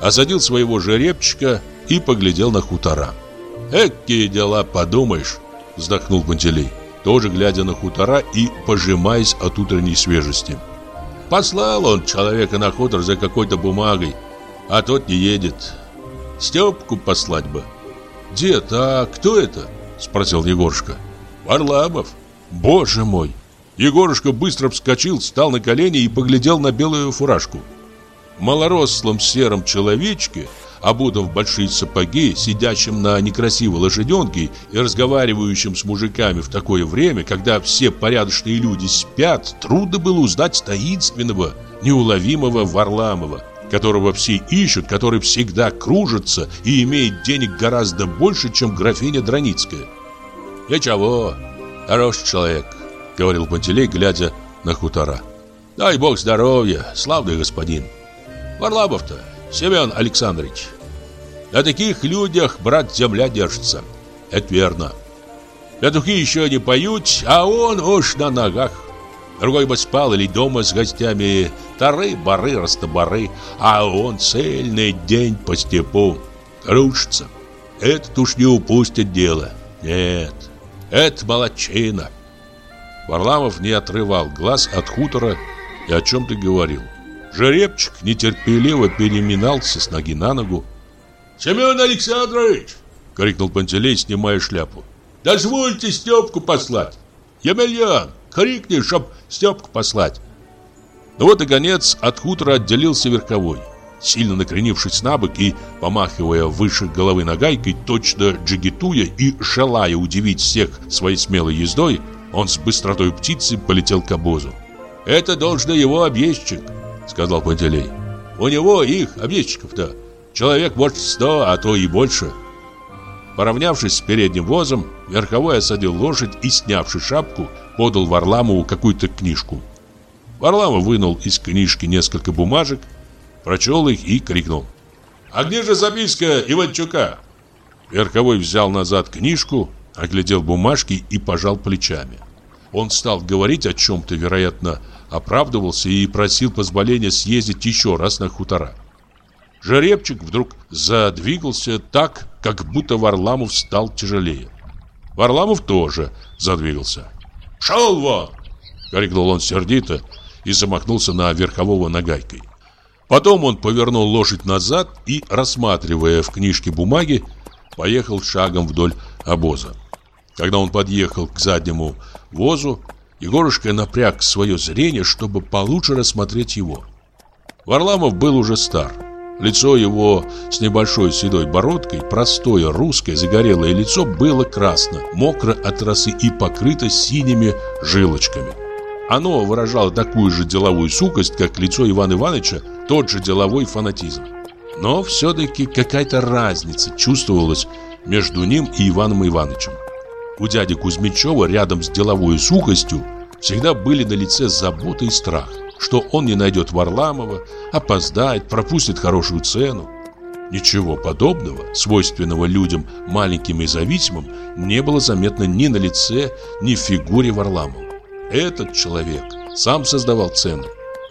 осадил своего жеребчика и поглядел на хутора. «Экие дела, подумаешь», – вздохнул Пантелей тоже глядя на хутора и пожимаясь от утренней свежести. Послал он человека на хутор за какой-то бумагой, а тот не едет. Степку послать бы. «Дед, а кто это?» – спросил Егорушка. «Варламов». «Боже мой!» Егорушка быстро вскочил, встал на колени и поглядел на белую фуражку. В малорослом сером человечке – обутом в большие сапоги, сидящим на некрасивой лошаденке и разговаривающим с мужиками в такое время, когда все порядочные люди спят, трудно было узнать таинственного, неуловимого Варламова, которого все ищут, который всегда кружится и имеет денег гораздо больше, чем графиня Драницкая. «Ничего, хороший человек», — говорил Пантелей, глядя на хутора. «Дай бог здоровья, славный господин. Варламов-то Семен Александрович, На таких людях, брат, земля держится. Это верно. Петухи еще не поют, а он уж на ногах. Другой бы спал или дома с гостями, тары, бары, растобары, а он цельный день по степу кружится. Этот уж не упустит дело. Нет, это молодчина. Варламов не отрывал глаз от хутора и о чем-то говорил. Жеребчик нетерпеливо переминался с ноги на ногу. «Семен Александрович!» — крикнул Пантелей, снимая шляпу. «Дозвольте Степку послать!» «Емельян, крикни, чтоб Степку послать!» Ну вот, наконец, от хутора отделился верховой. Сильно накренившись на бок и помахивая выше головы нагайкой, точно джигитуя и желая удивить всех своей смелой ездой, он с быстротой птицы полетел к обозу. «Это должно его объездчик», — сказал Пантелей. «У него их, объездчиков-то, человек может сто, а то и больше». Поравнявшись с передним возом, верховой осадил лошадь и, снявши шапку, подал Варламову какую-то книжку. Варламов вынул из книжки несколько бумажек, прочел их и крикнул. «А где же записка Иванчука?» Верховой взял назад книжку, оглядел бумажки и пожал плечами. Он стал говорить о чем-то, вероятно, оправдывался и просил позволения съездить еще раз на хутора. Жеребчик вдруг задвигался так, как будто Варламов стал тяжелее. Варламов тоже задвигался. «Шел вон!» — крикнул он сердито и замахнулся на верхового нагайкой. Потом он повернул лошадь назад и, рассматривая в книжке бумаги, поехал шагом вдоль обоза. Когда он подъехал к заднему возу, Егорушка напряг свое зрение, чтобы получше рассмотреть его. Варламов был уже стар. Лицо его с небольшой седой бородкой, простое русское загорелое лицо было красно, мокро от росы и покрыто синими жилочками. Оно выражало такую же деловую сухость, как лицо Ивана Ивановича, тот же деловой фанатизм. Но все-таки какая-то разница чувствовалась между ним и Иваном Ивановичем. У дяди Кузьмичева рядом с деловой сухостью всегда были на лице забота и страх, что он не найдет Варламова, опоздает, пропустит хорошую цену. Ничего подобного, свойственного людям маленьким и зависимым, не было заметно ни на лице, ни в фигуре Варламова. Этот человек сам создавал цену,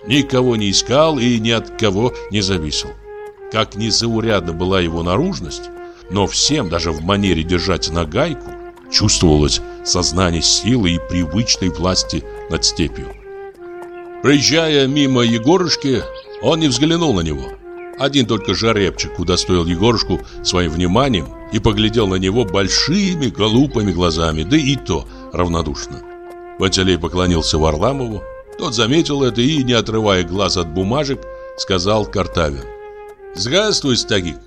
никого не искал и ни от кого не зависел. Как незаурядна была его наружность, но всем, даже в манере держать нагайку, чувствовалось сознание силы и привычной власти над степью. Проезжая мимо Егорушки, он не взглянул на него. Один только жеребчик удостоил Егорушку своим вниманием и поглядел на него большими голубыми глазами, да и то равнодушно. Пантелей поклонился Варламову. Тот заметил это и, не отрывая глаз от бумажек, сказал Картавин. «Здравствуй, Стагик.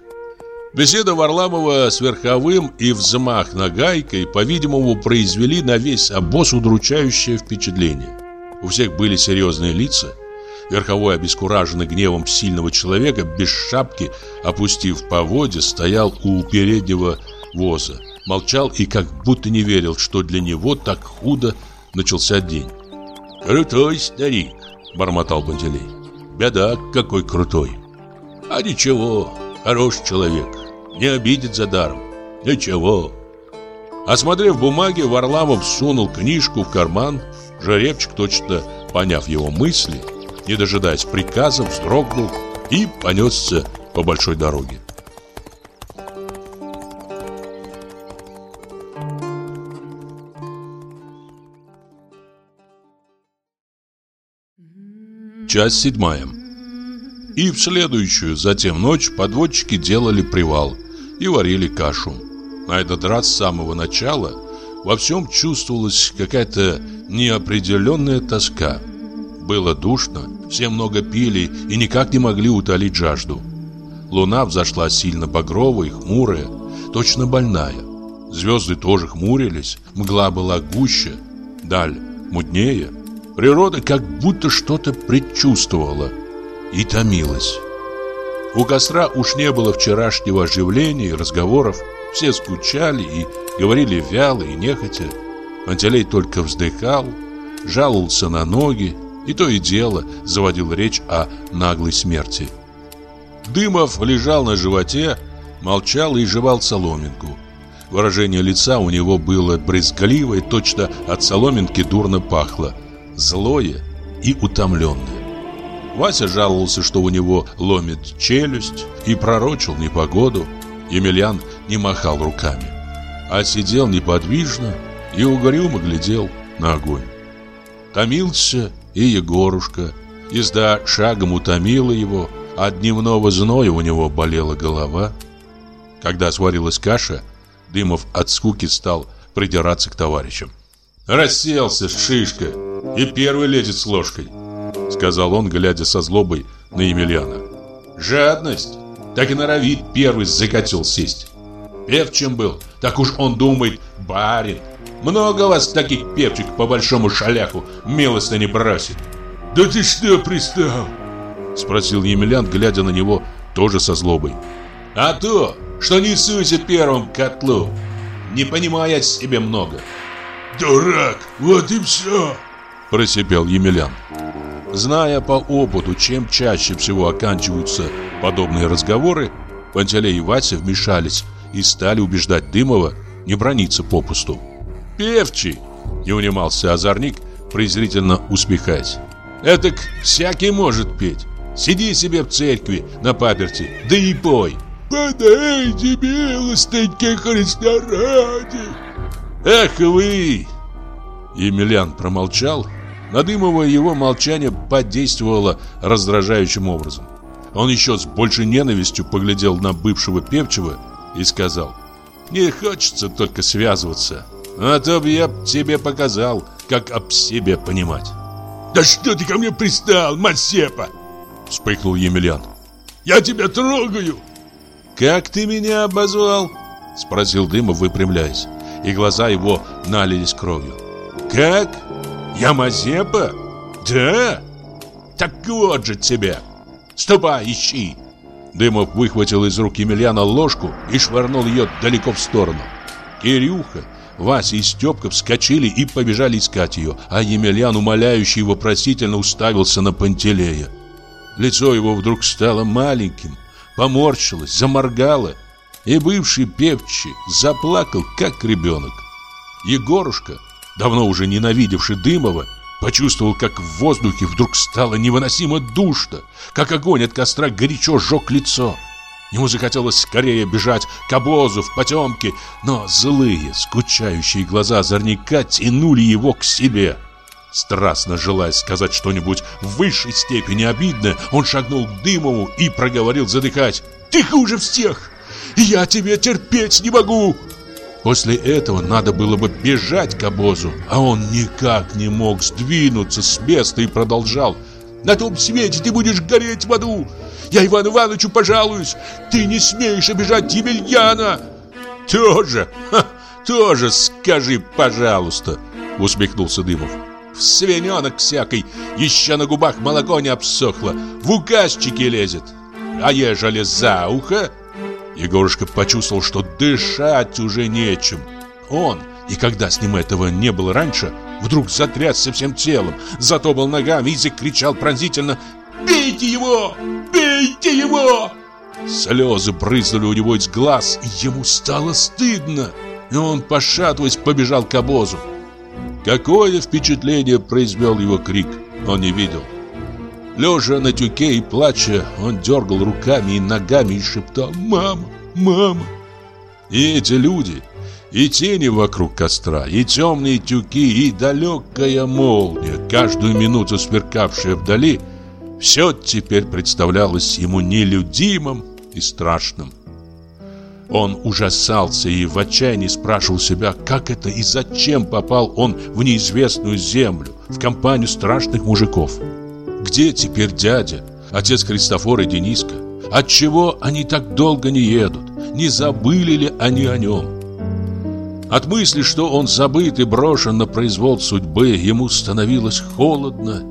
Беседа Варламова с Верховым и взмах нагайкой, по-видимому, произвели на весь обоз удручающее впечатление. У всех были серьезные лица. Верховой, обескураженный гневом сильного человека, без шапки, опустив поводья, стоял у переднего воза. Молчал и как будто не верил, что для него так худо начался день. «Крутой старик», — бормотал Пантелей. «Беда какой крутой». «А ничего, хороший человек, не обидит за даром. Ничего». Осмотрев бумаги, Варламов сунул книжку в карман. Жеребчик, точно поняв его мысли, не дожидаясь приказа, вздрогнул и понесся по большой дороге. Часть седьмая. И в следующую затем ночь подводчики делали привал и варили кашу. На этот раз с самого начала во всем чувствовалась какая-то неопределенная тоска. Было душно, все много пили и никак не могли утолить жажду. Луна взошла сильно багровая, хмурая, точно больная. Звезды тоже хмурились, мгла была гуще, даль мутнее – Природа как будто что-то предчувствовала и томилась. У костра уж не было вчерашнего оживления и разговоров. Все скучали и говорили вяло и нехотя. Пантелей только вздыхал, жаловался на ноги и то и дело заводил речь о наглой смерти. Дымов лежал на животе молчал и жевал соломинку. Выражение лица у него было брезгливое, точно от соломинки дурно пахло, злое и утомленное. Вася жаловался, что у него ломит челюсть, и пророчил непогоду. Емельян не махал руками, а сидел неподвижно и угрюмо глядел на огонь. Томился и Егорушка. Езда шагом утомила его, от дневного зноя у него болела голова. Когда сварилась каша, Дымов от скуки стал придираться к товарищам. «Расселся, шишка, и первый лезет с ложкой», — сказал он, глядя со злобой на Емельяна. «Жадность, так и норовит первый закатил сесть. Певчим был, так уж он думает, барин. Много вас таких певчик по большому шаляху милостно не просит». «Да ты что пристал?» — спросил Емельян, глядя на него тоже со злобой. «А то, что не суйся первым котлу, не понимая о себе много». «Дурак, вот и все!» – просипел Емельян. Зная по опыту, чем чаще всего оканчиваются подобные разговоры, Пантелей и Вася вмешались и стали убеждать Дымова не брониться попусту. «Певчий!» – не унимался озорник, презрительно усмехаясь. «Этак всякий может петь. Сиди себе в церкви на паперти, да и пой!» «Подайте милостыньки Христа ради!» «Эх вы!» Емельян промолчал. На Дымова его молчание подействовало раздражающим образом. Он еще с большей ненавистью поглядел на бывшего певчего и сказал «Не хочется только связываться, а то б я тебе показал, как об себе понимать». «Да что ты ко мне пристал, Масепа?» Вспыхнул Емельян «Я тебя трогаю!» «Как ты меня обозвал?» Спросил Дымов, выпрямляясь И глаза его налились кровью «Как? Я Мазепа? Да? Так вот же тебя! Ступай, ищи!» Дымов выхватил из рук Емельяна ложку и швырнул ее далеко в сторону. Кирюха, Вася и Степка вскочили и побежали искать ее, а Емельян, умоляющий и вопросительно уставился на Пантелея. Лицо его вдруг стало маленьким, поморщилось, заморгало, и бывший певчий заплакал, как ребенок. Егорушка, давно уже ненавидевший Дымова, почувствовал, как в воздухе вдруг стало невыносимо душно, как огонь от костра горячо сжег лицо. Ему захотелось скорее бежать к обозу в потемке, но злые, скучающие глаза озорника тянули его к себе. Страстно желая сказать что-нибудь в высшей степени обидное, он шагнул к Дымову и проговорил, задыхать. «Ты хуже всех! Я тебя терпеть не могу!» После этого надо было бы бежать к обозу, а он никак не мог сдвинуться с места и продолжал. «На том свете ты будешь гореть в аду! Я Ивану Ивановичу пожалуюсь! Ты не смеешь обижать Емельяна!» «Тоже, ха, тоже скажи, пожалуйста!» усмехнулся Дымов. В свиненок всякой еще на губах молоко не обсохло, в указчики лезет. А ежели за ухо... Егорушка почувствовал, что дышать уже нечем. Он, и когда с ним этого не было раньше, вдруг затрясся всем телом, затопал ногами и закричал пронзительно «Бейте его! Бейте его!» Слезы брызнули у него из глаз, и ему стало стыдно. И он, пошатываясь, побежал к обозу. Какое впечатление произвел его крик, он не видел. Лежа на тюке и плача, он дергал руками и ногами и шептал «Мама! Мама!». И эти люди, и тени вокруг костра, и темные тюки, и далекая молния, каждую минуту сверкавшая вдали, все теперь представлялось ему нелюдимым и страшным. Он ужасался и в отчаянии спрашивал себя, как это и зачем попал он в неизвестную землю, в компанию страшных мужиков. Где теперь дядя, отец Христофор и Дениска? Отчего они так долго не едут? Не забыли ли они о нем? От мысли, что он забыт и брошен на произвол судьбы, ему становилось холодно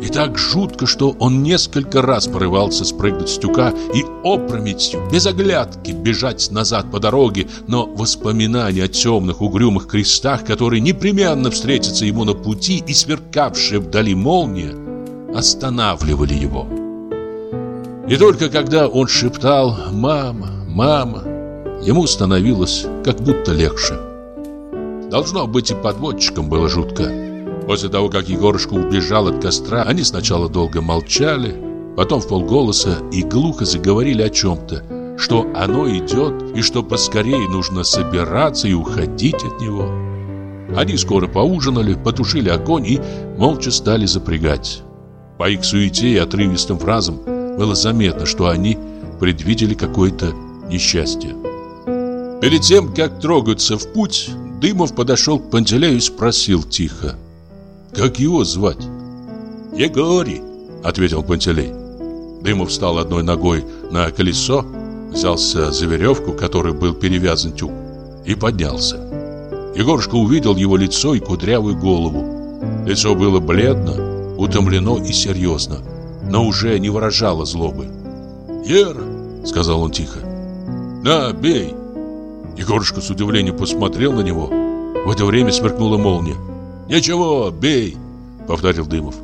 и так жутко, что он несколько раз порывался спрыгнуть с тюка и опрометью, без оглядки, бежать назад по дороге, но воспоминания о темных угрюмых крестах, которые непременно встретятся ему на пути и сверкавшие вдали молния, останавливали его. И только когда он шептал «Мама, мама», ему становилось как будто легче. Должно быть, и подводчикам было жутко. После того, как Егорушка убежал от костра, они сначала долго молчали, потом в полголоса и глухо заговорили о чем-то, что оно идет и что поскорее нужно собираться и уходить от него. Они скоро поужинали, потушили огонь и молча стали запрягать. По их суете и отрывистым фразам было заметно, что они предвидели какое-то несчастье. Перед тем, как трогаться в путь, Дымов подошел к Пантелею и спросил тихо. «Как его звать?» «Егорий», — ответил Пантелей. Дымов встал одной ногой на колесо, взялся за веревку, которой был перевязан тюк, и поднялся. Егорушка увидел его лицо и кудрявую голову. Лицо было бледно, утомлено и серьезно, но уже не выражало злобы. «Ера», — сказал он тихо, — «на, бей». Егорушка с удивлением посмотрел на него. В это время сверкнула молния. «Ничего, бей», — повторил Дымов.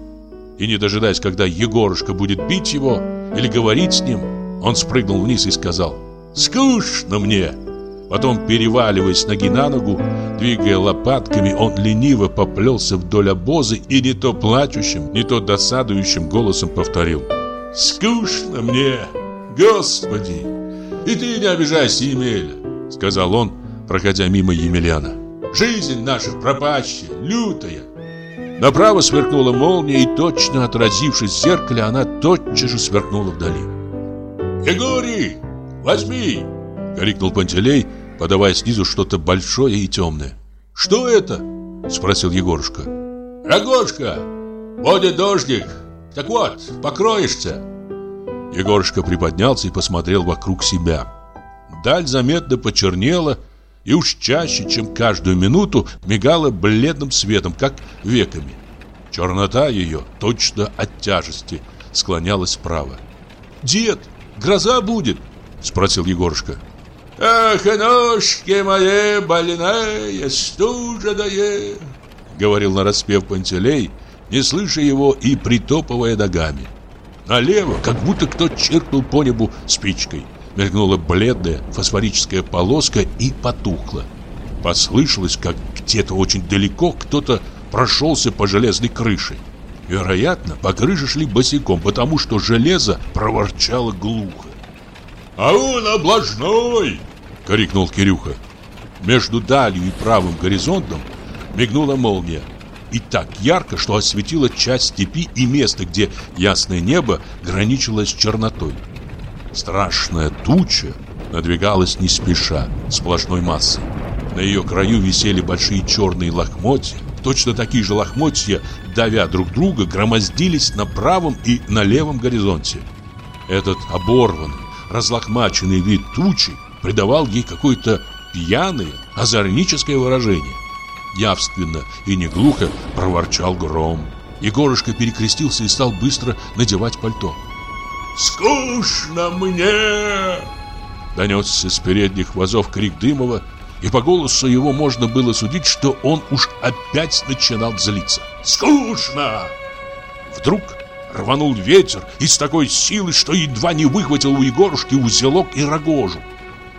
И не дожидаясь, когда Егорушка будет бить его или говорить с ним, он спрыгнул вниз и сказал «Скучно мне!» Потом, переваливаясь ноги на ногу, двигая лопатками, он лениво поплелся вдоль обоза и не то плачущим, не то досадующим голосом повторил «Скучно мне, Господи! И ты не обижайся, Емеля!» Сказал он, проходя мимо Емельяна. «Жизнь наша пропащая, лютая!» Направо сверкнула молния, и точно отразившись в зеркале, она тотчас же сверкнула вдали. «Егорий, возьми!» — крикнул Пантелей, подавая снизу что-то большое и темное. «Что это?» — спросил Егорушка. «Рогожка! Будет дождик! Так вот, покроешься!» Егорушка приподнялся и посмотрел вокруг себя. Даль заметно почернела и уж чаще, чем каждую минуту, мигала бледным светом, как веками. Чернота ее, точно от тяжести, склонялась вправо. «Дед, гроза будет?» — спросил Егорушка. «Ах, ножки мои больные, стужаные!» — говорил нараспев Пантелей, не слыша его и притопывая ногами. Налево, как будто кто чиркнул по небу спичкой. Мелькнула бледная фосфорическая полоска и потухла. Послышалось, как где-то очень далеко кто-то прошелся по железной крыше. Вероятно, по крыше шли босиком, потому что железо проворчало глухо. «А он облажной!» — крикнул Кирюха. Между далью и правым горизонтом мигнула молния. И так ярко, что осветила часть степи и место, где ясное небо граничило с чернотой. Страшная туча надвигалась не спеша, сплошной массой. На ее краю висели большие черные лохмотья. Точно такие же лохмотья, давя друг друга, громоздились на правом и на левом горизонте. Этот оборванный, разлохмаченный вид тучи придавал ей какое-то пьяное, озорническое выражение. Явственно и неглухо проворчал гром. Егорушка перекрестился и стал быстро надевать пальто. «Скучно мне!» Донесся с передних вазов крик Дымова, и по голосу его можно было судить, что он уж опять начинал злиться. «Скучно!» Вдруг рванул ветер и с такой силой, что едва не выхватил у Егорушки узелок и рогожу.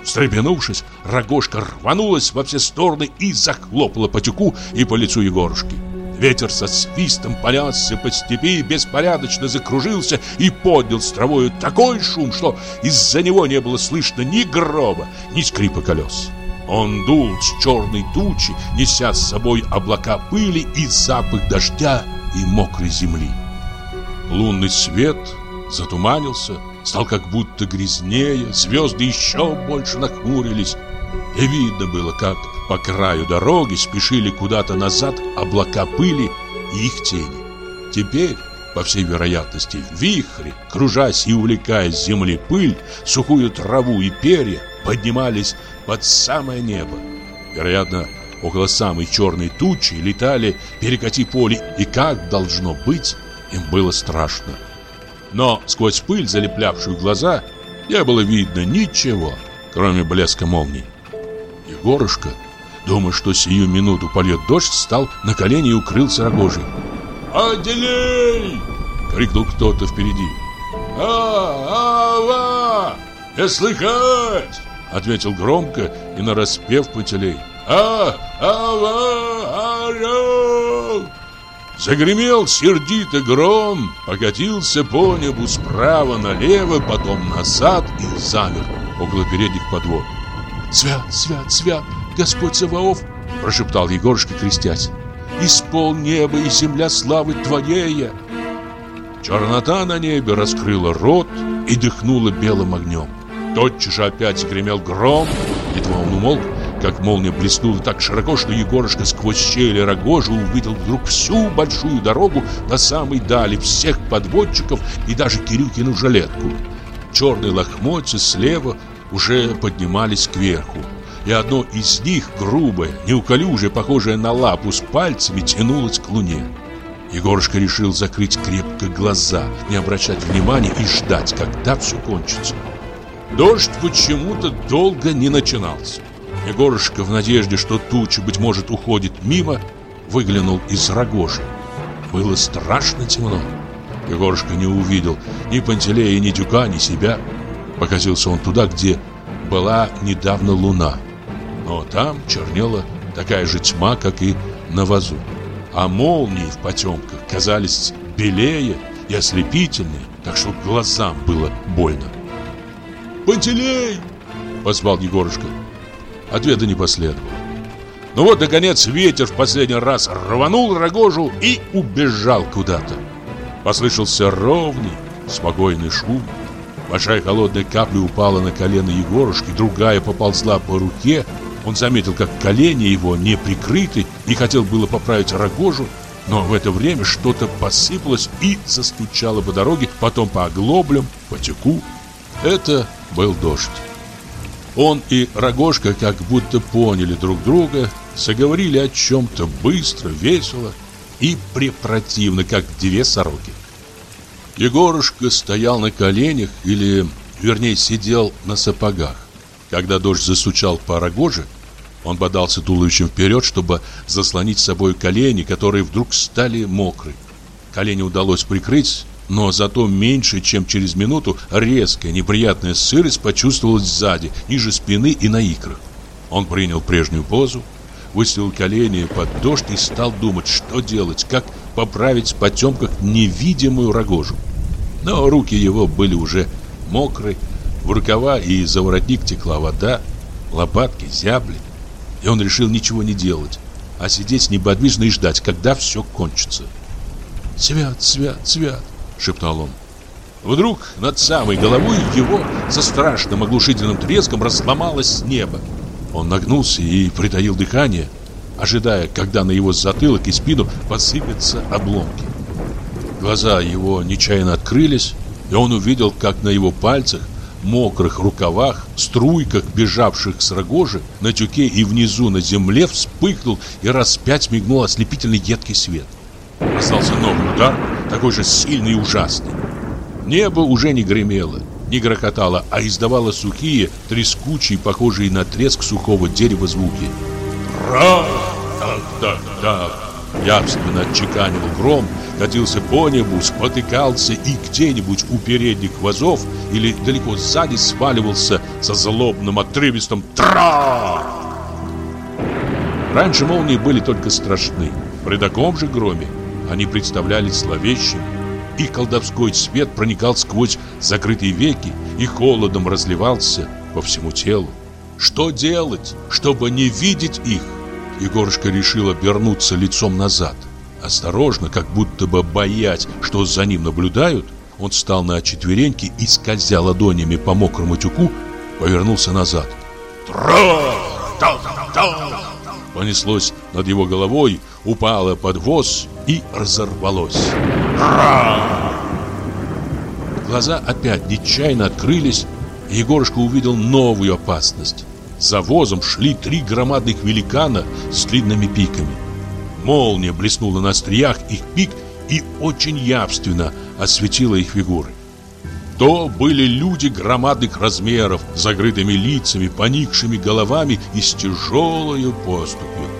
Встрепенувшись, рогожка рванулась во все стороны и захлопала по тюку и по лицу Егорушки. Ветер со свистом понесся по степи, беспорядочно закружился и поднял с травою такой шум, что из-за него не было слышно ни гроба, ни скрипа колес. Он дул с черной тучи, неся с собой облака пыли и запах дождя и мокрой земли. Лунный свет затуманился, стал как будто грязнее, звезды еще больше нахмурились, и видно было, как по краю дороги спешили куда-то назад облака пыли и их тени. Теперь, по всей вероятности, вихри, кружась и увлекая с земли пыль, сухую траву и перья, поднимались под самое небо. Вероятно, около самой черной тучи летали перекати поле, и как должно быть, им было страшно. Но сквозь пыль, залеплявшую глаза, не было видно ничего, кроме блеска молний. Егорушка Думая, что сию минуту польет дождь, встал на колени и укрылся рогожей. «Отделей!» — крикнул кто-то впереди. «А, ава! Не слыхать!» — Ответил громко и нараспев Пантелей. А, ава, орел! Загремел сердито гром, покатился по небу справа налево, потом назад и замер около передних подвод. «Свят, свят, свят, Господь Саваоф!» – прошептал Егорушка, крестясь. «Испол небо и земля славы Твоей!» Чернота на небе раскрыла рот и дыхнула белым огнем. Тотчас же опять гремел гром, едва он умолк, как молния блеснула так широко, что Егорушка сквозь щели рогожи увидел вдруг всю большую дорогу до самой дали, всех подводчиков и даже Кирюкину жилетку. Черные лохмотья слева уже поднимались кверху, и одно из них, грубое, неуклюжее, похожее на лапу с пальцами, тянулось к луне. Егорушка решил закрыть крепко глаза, не обращать внимания и ждать, когда все кончится. Дождь почему-то долго не начинался. Егорушка в надежде, что туча, быть может, уходит мимо, выглянул из рогожи. Было страшно темно. Егорушка не увидел ни Пантелея, ни Дюка, ни себя. Показался он туда, где была недавно луна. Но там чернела такая же тьма, как и на вазу. А молнии в потемках казались белее и ослепительнее, так что глазам было больно. «Пантелей!» — позвал Егорушка. Ответа не последовало. Ну вот, наконец, ветер в последний раз рванул рогожу и убежал куда-то. Послышался ровный, спокойный шум. Большая холодная капля упала на колено Егорушки, другая поползла по руке. Он заметил, как колени его не прикрыты и хотел было поправить рогожу, но в это время что-то посыпалось и застучало по дороге, потом по оглоблям, по теку. Это был дождь. Он и Рогожка как будто поняли друг друга, заговорили о чем-то быстро, весело и препротивно, как две сороки. Егорушка стоял на коленях или, вернее, сидел на сапогах. Когда дождь засучал по Рогоже, он подался туловищем вперед, чтобы заслонить собой колени, которые вдруг стали мокрые. Колени удалось прикрыть, но зато меньше, чем через минуту, резкая неприятная сырость почувствовалась сзади, ниже спины и на икрах. Он принял прежнюю позу, выставил колени под дождь и стал думать, что делать, как поправить в потемках невидимую рогожу. Но руки его были уже мокрые, в рукава и за воротник текла вода, лопатки зябли. И он решил ничего не делать, а сидеть неподвижно и ждать, когда все кончится. «Свят, свят, свят!» — шептал он. Вдруг над самой головой его со страшным оглушительным треском разломалось небо. Он нагнулся и притаил дыхание, ожидая, когда на его затылок и спину посыпятся обломки. Глаза его нечаянно открылись, и он увидел, как на его пальцах, мокрых рукавах, струйках, бежавших с рогожи, на тюке и внизу на земле вспыхнул и раз пять мигнул ослепительный едкий свет. Остался новый удар, такой же сильный и ужасный. Небо уже не гремело, не грохотало, а издавало сухие, трескучие, похожие на треск сухого дерева звуки. Ра! Так, так, так! Явственно отчеканивал гром, катился по небу, спотыкался и где-нибудь у передних вазов или далеко сзади сваливался со злобным отрывистым «Тра!». Раньше молнии были только страшны. При таком же громе они представлялись зловещими. Их колдовской свет проникал сквозь закрытые веки и холодом разливался по всему телу. Что делать, чтобы не видеть их? Егорушка решил обернуться лицом назад. Осторожно, как будто бы боясь, что за ним наблюдают, он встал на четвереньки и, скользя ладонями по мокрому тюку, повернулся назад. Понеслось над его головой, упало под воз и разорвалось. Глаза опять нечаянно открылись, и Егорушка увидел новую опасность. За возом шли три громадных великана с длинными пиками. Молния блеснула на стриях их пик и очень явственно осветила их фигуры. То были люди громадных размеров, с закрытыми лицами, поникшими головами и с тяжелой поступью.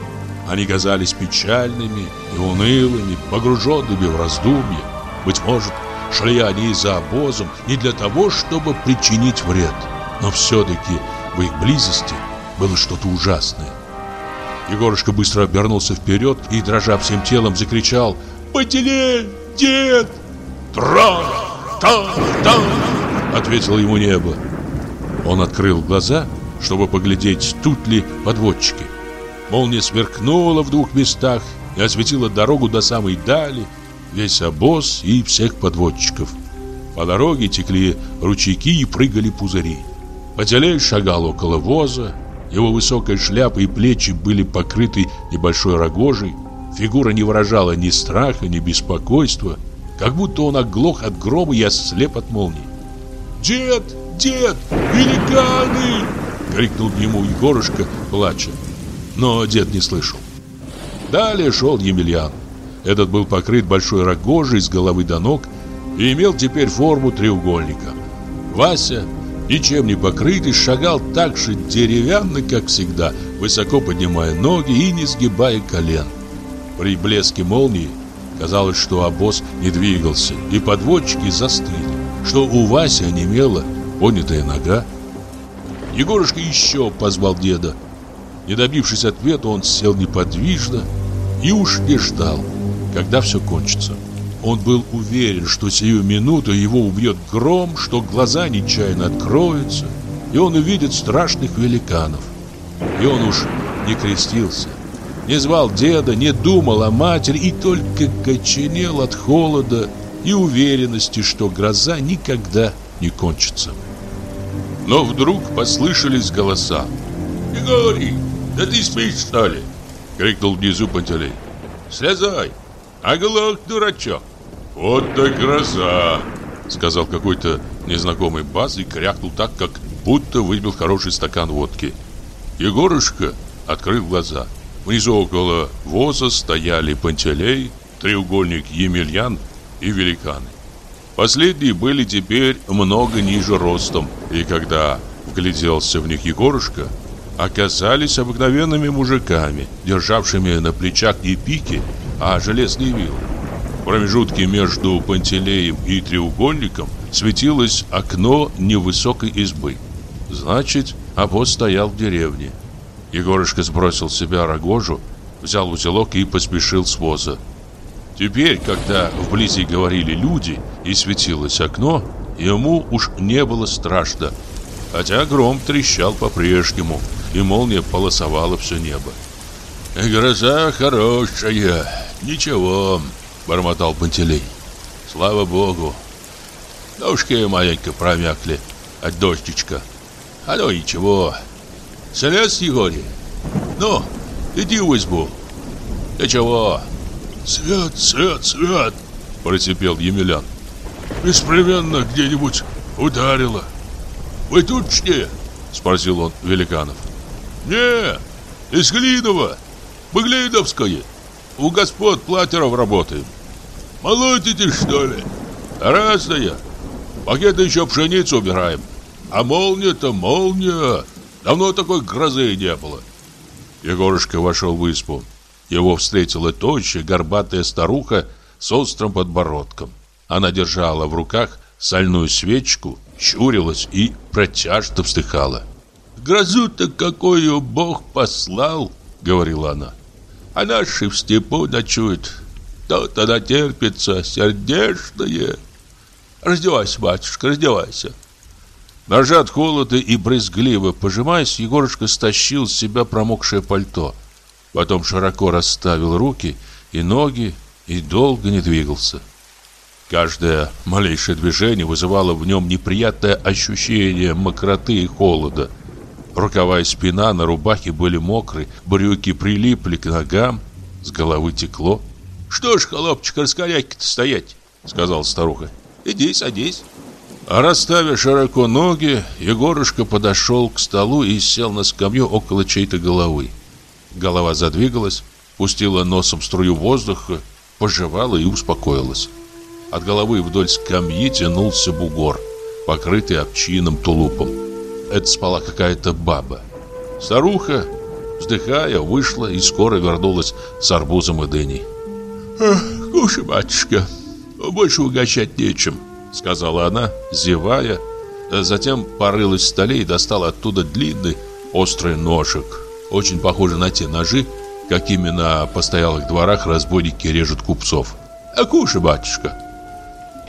Они казались печальными и унылыми, погруженными в раздумья. Быть может, шли они за обозом не для того, чтобы причинить вред, но все-таки В их близости было что-то ужасное. Егорушка быстро обернулся вперед и, дрожа всем телом, закричал «Потелей, дед!» «Тран! Тан! Тан!» — ответило ему небо. Он открыл глаза, чтобы поглядеть, тут ли подводчики. Молния сверкнула в двух местах и осветила дорогу до самой дали, весь обоз и всех подводчиков. По дороге текли ручейки и прыгали пузыри. Потелей шагал около воза, его высокая шляпа и плечи были покрыты небольшой рогожей. Фигура не выражала ни страха, ни беспокойства, как будто он оглох от грома и ослеп от молнии. «Дед! Дед! Великаны!» — крикнул ему Егорушка, плача. Но дед не слышал. Далее шел Емельян. Этот был покрыт большой рогожей с головы до ног и имел теперь форму треугольника. Вася ничем не покрытый, шагал так же деревянно, как всегда, высоко поднимая ноги и не сгибая колен. При блеске молнии казалось, что обоз не двигался, и подводчики застыли, что у Васи онемела понятая нога. Егорушка еще позвал деда. Не добившись ответа, он сел неподвижно и уж не ждал, когда все кончится. Он был уверен, что сию минуту его убьет гром, что глаза нечаянно откроются, и он увидит страшных великанов. И он уж не крестился, не звал деда, не думал о матери и только коченел от холода и уверенности, что гроза никогда не кончится. Но вдруг послышались голоса. «Егорий, да ты спишь, что ли?» — крикнул внизу Пантелей. «Слезай, оглох, дурачок!» «Вот так гроза!» Сказал какой-то незнакомый бас и крякнул так, как будто выпил хороший стакан водки. Егорушка открыл глаза. Внизу около воза стояли Пантелей, треугольник Емельян и великаны. Последние были теперь много ниже ростом, и когда вгляделся в них Егорушка, оказались обыкновенными мужиками, державшими на плечах не пики, а железные вилы. В промежутке между Пантелеем и треугольником светилось окно невысокой избы. Значит, обоз стоял в деревне. Егорушка сбросил с себя рогожу, взял узелок и поспешил с воза. Теперь, когда вблизи говорили люди и светилось окно, ему уж не было страшно, хотя гром трещал по-прежнему, и молния полосовала все небо. «Гроза хорошая, ничего», Бормотал Пантелей Слава богу! Ножки маленько промякли от дождичка. А ничего Слез, Егорий? Ну, иди в избу. Ты? Свет, свет, свет Просипел Емелян Беспременно где-нибудь ударило. Вы тут что? Спросил он великанов Не, из Глинова Мы Глиновское У господ платеров работаем Молотите, что ли? Разная. Пакеты еще пшеницу убираем. А молния-то молния. Давно такой грозы не было. Егорушка вошел в избу. Его встретила тощая, горбатая старуха с острым подбородком. Она держала в руках сальную свечку, щурилась и протяжно вздыхала. «Грозу-то какую Бог послал!» — говорила она. «А наши в степу ночуют, то-то она терпится, сердечная. Раздевайся, батюшка, раздевайся. Дрожа от холода и брезгливо пожимаясь, Егорушка стащил с себя промокшее пальто. Потом широко расставил руки и ноги и долго не двигался. Каждое малейшее движение вызывало в нем неприятное ощущение мокроты и холода. Рукава и спина на рубахе были мокры, брюки прилипли к ногам, с головы текло. Что ж, холопчик, раскоряки-то стоять, сказал старуха. Иди, садись. А расставив широко ноги, Егорушка подошел к столу и сел на скамью около чьей-то головы. Голова задвигалась, пустила носом струю воздуха, пожевала и успокоилась. От головы вдоль скамьи тянулся бугор, покрытый обчиным тулупом. Это спала какая-то баба. Старуха, вздыхая, вышла и скоро вернулась с арбузом и дыней. «Кушай, батюшка, больше угощать нечем», — сказала она, зевая, Затем порылась в столе и достала оттуда длинный острый ножик, очень похожий на те ножи, какими на постоялых дворах разбойники режут купцов. «А кушай, батюшка!»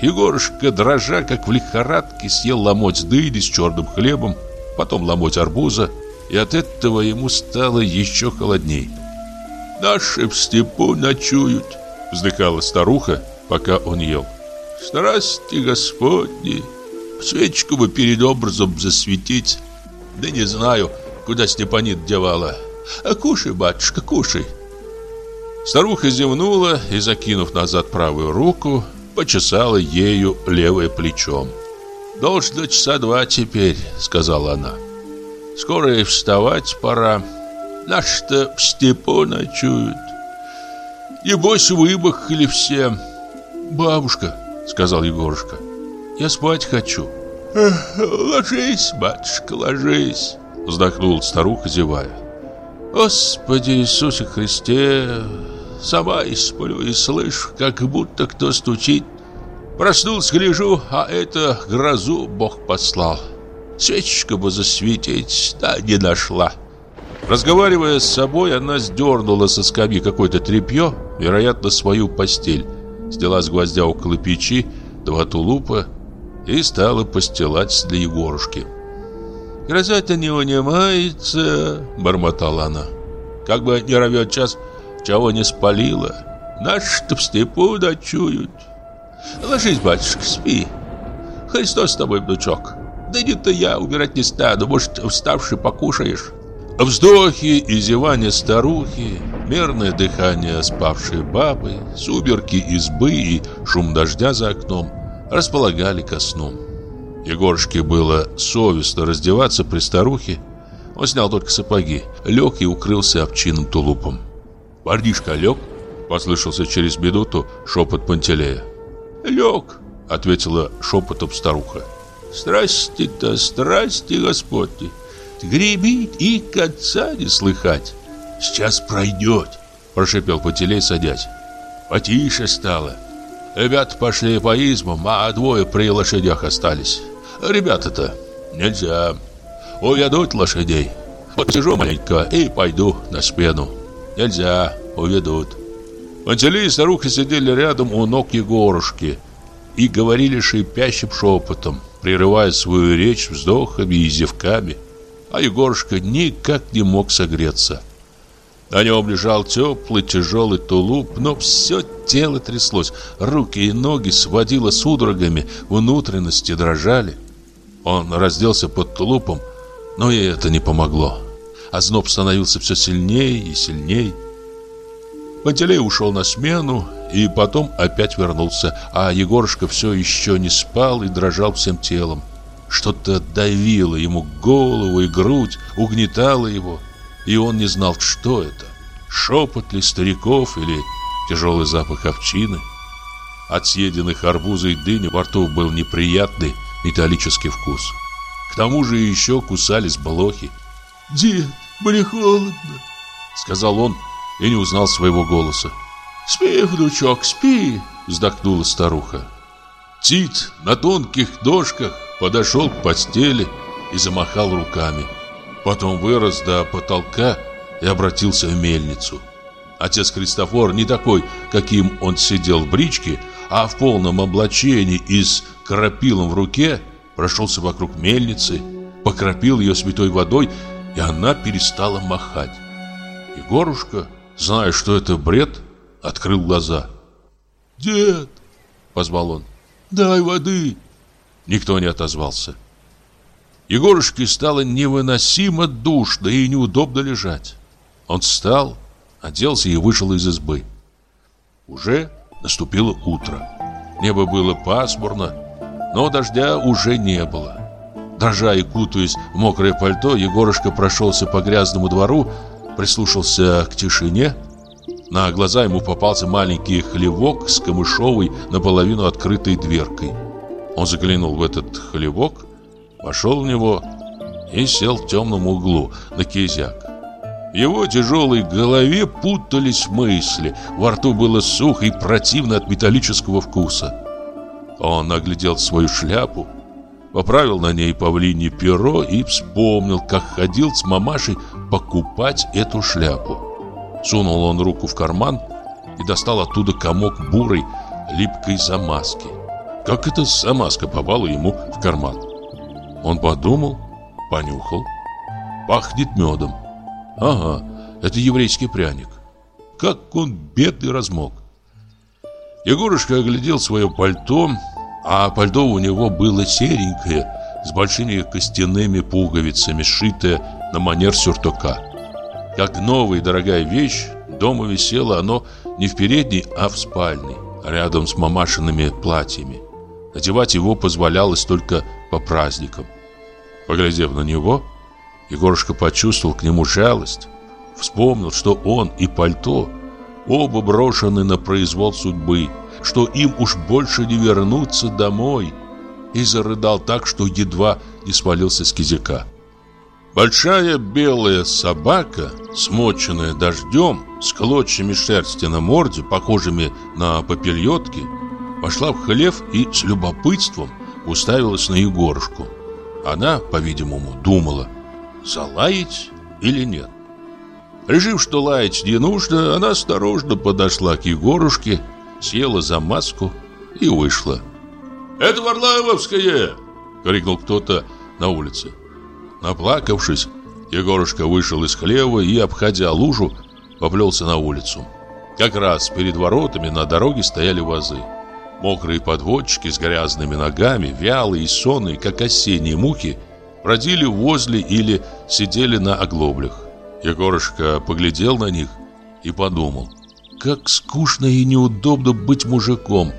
Егорушка, дрожа, как в лихорадке, съел ломоть дыни с черным хлебом, потом ломоть арбуза, и от этого ему стало еще холодней. «Наши в степу ночуют», — вздыхала старуха, пока он ел. «Страсти Господни! Свечку бы перед образом засветить. Да не знаю, куда Степанит девала. А кушай, батюшка, кушай!» Старуха зевнула и, закинув назад правую руку, почесала ею левое плечом. «Должно часа два теперь», — сказала она. «Скоро и вставать пора. Наши-то в степу ночуют. Небось, выбахали все». «Бабушка», — сказал Егорушка, — «я спать хочу». «Ложись, батюшка, ложись», — вздохнула старуха, зевая. «Господи Иисусе Христе, Сама и сплю, и слышу, как будто кто стучит. Проснулся, гляжу, а это грозу Бог послал. Свечечка бы засветить, да не нашла. Разговаривая с собой, она сдернула со скамьи какое-то тряпье, вероятно, свою постель, сняла с гвоздя около печи два тулупа и стала постилать для Егорушки. «Гроза-то не унимается», — бормотала она. «Как бы не ровет час, чего не спалило. Наши-то в степу ночуют. Ложись, батюшка, спи. Христос с тобой, внучок. Да не-то я умирать не стану, может, вставший покушаешь. Вздохи и зевания старухи, мерное дыхание спавшей бабы, сумерки избы и шум дождя за окном располагали ко сну. Егорушке было совестно раздеваться при старухе. Он снял только сапоги, лег и укрылся овчинным тулупом. «Парнишка лег?» – послышался через минуту шепот Пантелея. «Лег», – ответила шепотом старуха. «Страсти-то, страсти Господни! Гребит и конца не слыхать!» «Сейчас пройдет!» – прошепел Пантелей, садясь. «Потише стало. Ребята пошли по измам, а двое при лошадях остались. Ребята-то нельзя. Уведут лошадей. Вот сижу маленько и пойду на спину». Нельзя, уведут. Пантелей и старуха сидели рядом у ног Егорушки и говорили шипящим шепотом, прерывая свою речь вздохами и зевками. А Егорушка никак не мог согреться. На нем лежал теплый тяжелый тулуп, но все тело тряслось, руки и ноги сводило судорогами, внутренности дрожали. Он разделся под тулупом, но и это не помогло а зноб становился все сильнее и сильнее. Пантелей ушел на смену и потом опять вернулся, а Егорушка все еще не спал и дрожал всем телом. Что-то давило ему голову и грудь, угнетало его, и он не знал, что это. Шепот ли стариков или тяжелый запах овчины. От съеденных арбуза и дыни во рту был неприятный металлический вкус. К тому же еще кусались блохи. «Дед, мне холодно», — сказал он и не узнал своего голоса. «Спи, внучок, спи», — вздохнула старуха. Тит на тонких ножках подошел к постели и замахал руками. Потом вырос до потолка и обратился в мельницу. Отец Христофор не такой, каким он сидел в бричке, а в полном облачении и с крапилом в руке прошелся вокруг мельницы, покропил ее святой водой и она перестала махать. Егорушка, зная, что это бред, открыл глаза. «Дед!» — позвал он. «Дай воды!» Никто не отозвался. Егорушке стало невыносимо душно и неудобно лежать. Он встал, оделся и вышел из избы. Уже наступило утро. Небо было пасмурно, но дождя уже не было. Дрожа и кутаясь в мокрое пальто, Егорушка прошелся по грязному двору, прислушался к тишине. На глаза ему попался маленький хлевок с камышовой наполовину открытой дверкой. Он заглянул в этот хлевок, вошел в него и сел в темном углу на кизяк. В его тяжелой голове путались мысли, во рту было сухо и противно от металлического вкуса. Он оглядел свою шляпу, поправил на ней павлинье перо и вспомнил, как ходил с мамашей покупать эту шляпу. Сунул он руку в карман и достал оттуда комок бурой, липкой замазки. Как эта замазка попала ему в карман? Он подумал, понюхал. Пахнет медом. Ага, это еврейский пряник. Как он бедный размок. Егорушка оглядел свое пальто, а пальто у него было серенькое, с большими костяными пуговицами, сшитое на манер сюртука. Как новая дорогая вещь, дома висело оно не в передней, а в спальной, рядом с мамашиными платьями. Надевать его позволялось только по праздникам. Поглядев на него, Егорушка почувствовал к нему жалость. Вспомнил, что он и пальто оба брошены на произвол судьбы, что им уж больше не вернуться домой. И зарыдал так, что едва не свалился с кизяка. Большая белая собака, смоченная дождем, с клочьями шерсти на морде, похожими на попельотки, вошла в хлев и с любопытством уставилась на Егорушку. Она, по-видимому, думала, залаять или нет. Решив, что лаять не нужно, она осторожно подошла к Егорушке, села за маску и вышла. «Это Варлаевская!» — крикнул кто-то на улице. Наплакавшись, Егорушка вышел из хлева и, обходя лужу, поплелся на улицу. Как раз перед воротами на дороге стояли вазы. Мокрые подводчики с грязными ногами, вялые и сонные, как осенние мухи, бродили возле или сидели на оглоблях. Егорушка поглядел на них и подумал, как скучно и неудобно быть мужиком.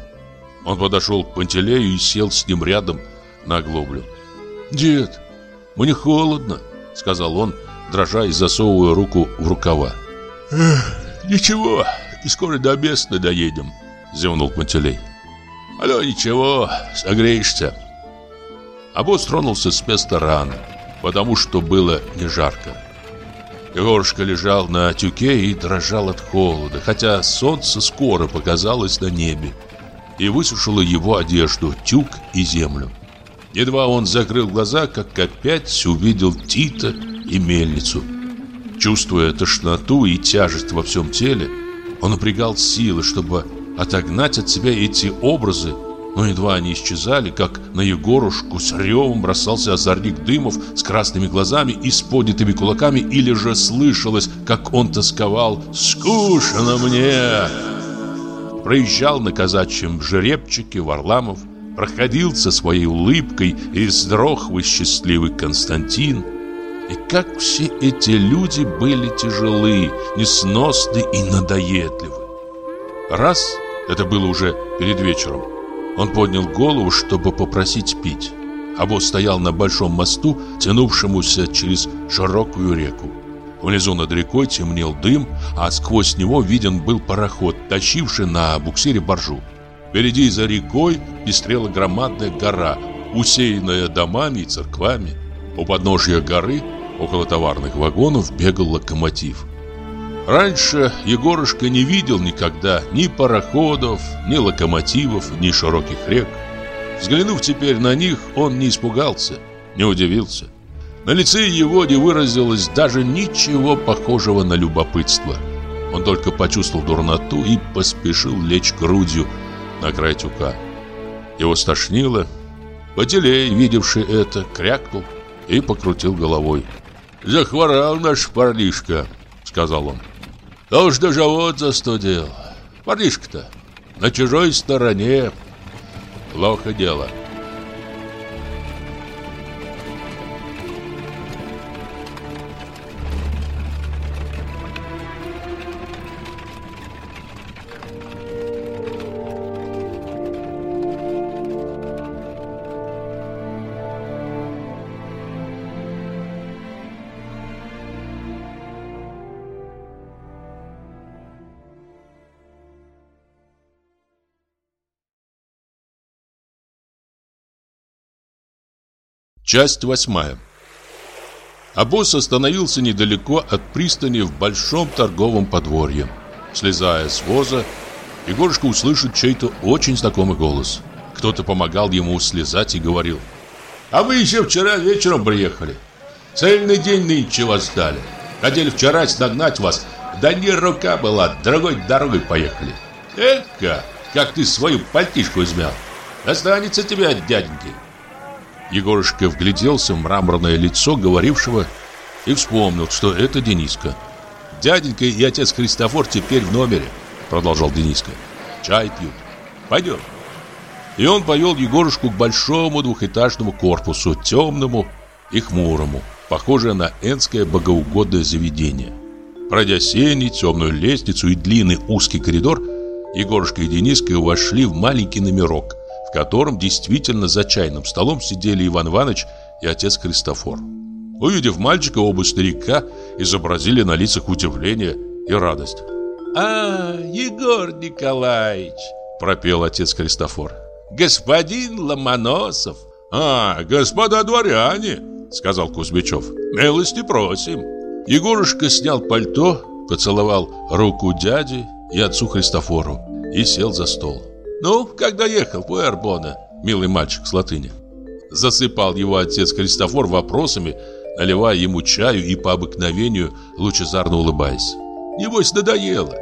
Он подошел к Пантелею и сел с ним рядом на оглоблю. «Дед, мне холодно», — сказал он, дрожа и засовывая руку в рукава. «Ничего, и скоро до Бесны доедем», — зевнул Пантелей. «Алло, ничего, согреешься». Обоз тронулся с места рано, потому что было не жарко. Егорушка лежал на тюке и дрожал от холода, хотя солнце скоро показалось на небе и высушило его одежду, тюк и землю. Едва он закрыл глаза, как опять увидел Тита и мельницу. Чувствуя тошноту и тяжесть во всем теле, он напрягал силы, чтобы отогнать от себя эти образы, но едва они исчезали, как на Егорушку с ревом бросался озорник Дымов с красными глазами и с поднятыми кулаками, или же слышалось, как он тосковал «Скучно мне!» Проезжал на казачьем жеребчике Варламов, проходил со своей улыбкой и сдрохвый счастливый Константин. И как все эти люди были тяжелы, несносны и надоедливы. Раз, это было уже перед вечером, он поднял голову, чтобы попросить пить. Обоз стоял на большом мосту, тянувшемуся через широкую реку. Внизу над рекой темнел дым, а сквозь него виден был пароход, тащивший на буксире баржу. Впереди за рекой пестрела громадная гора, усеянная домами и церквами. У подножья горы, около товарных вагонов, бегал локомотив. Раньше Егорушка не видел никогда ни пароходов, ни локомотивов, ни широких рек. Взглянув теперь на них, он не испугался, не удивился. На лице его не выразилось даже ничего похожего на любопытство. Он только почувствовал дурноту и поспешил лечь грудью на край тюка. Его стошнило. Потелей, видевший это, крякнул и покрутил головой. «Захворал наш парнишка», — сказал он. Да уж даже вот застудил. Парнишка-то на чужой стороне. Плохо дело. Часть восьмая. Обоз остановился недалеко от пристани в большом торговом подворье. Слезая с воза, Егорушка услышит чей-то очень знакомый голос. Кто-то помогал ему слезать и говорил А вы еще вчера вечером приехали. Цельный день нынче восстали. Хотели вчера нагнать вас, да не рука была, другой дорогой поехали. Эка, как ты свою пальтишку измял. Останется тебе от дяденьки. Егорушка вгляделся в мраморное лицо говорившего и вспомнил, что это Дениска. «Дяденька и отец Христофор теперь в номере», — продолжал Дениска. «Чай пьют. Пойдем». И он повел Егорушку к большому двухэтажному корпусу, темному и хмурому, похожее на энское богоугодное заведение. Пройдя сени, темную лестницу и длинный узкий коридор, Егорушка и Дениска вошли в маленький номерок, в котором действительно за чайным столом сидели Иван Иванович и отец Христофор. Увидев мальчика, оба старика изобразили на лицах удивление и радость. «А, Егор Николаевич!» – пропел отец Христофор. «Господин Ломоносов!» «А, господа дворяне!» – сказал Кузьмичев. «Милости просим!» Егорушка снял пальто, поцеловал руку дяди и отцу Христофору и сел за стол. «Ну, когда ехал, Пуэрбона, милый мальчик с латыни?» Засыпал его отец Христофор вопросами, наливая ему чаю и по обыкновению лучезарно улыбаясь. Небось, надоело.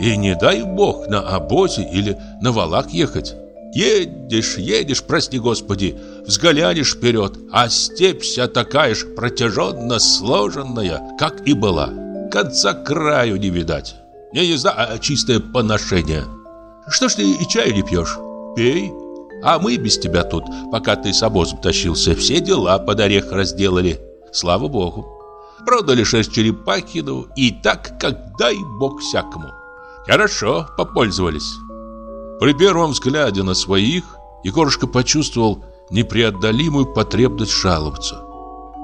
И не дай бог на обозе или на валах ехать. Едешь, едешь, прости господи, взглянешь вперед, а степь вся такая же протяженно сложенная, как и была. Конца краю не видать. Не езда, а чистое поношение. Что ж ты и чаю не пьешь? Пей. А мы без тебя тут, пока ты с обозом тащился, все дела под орех разделали. Слава богу. Продали шесть черепахину и так, как дай бог всякому. Хорошо попользовались. При первом взгляде на своих Егорушка почувствовал непреодолимую потребность жаловаться.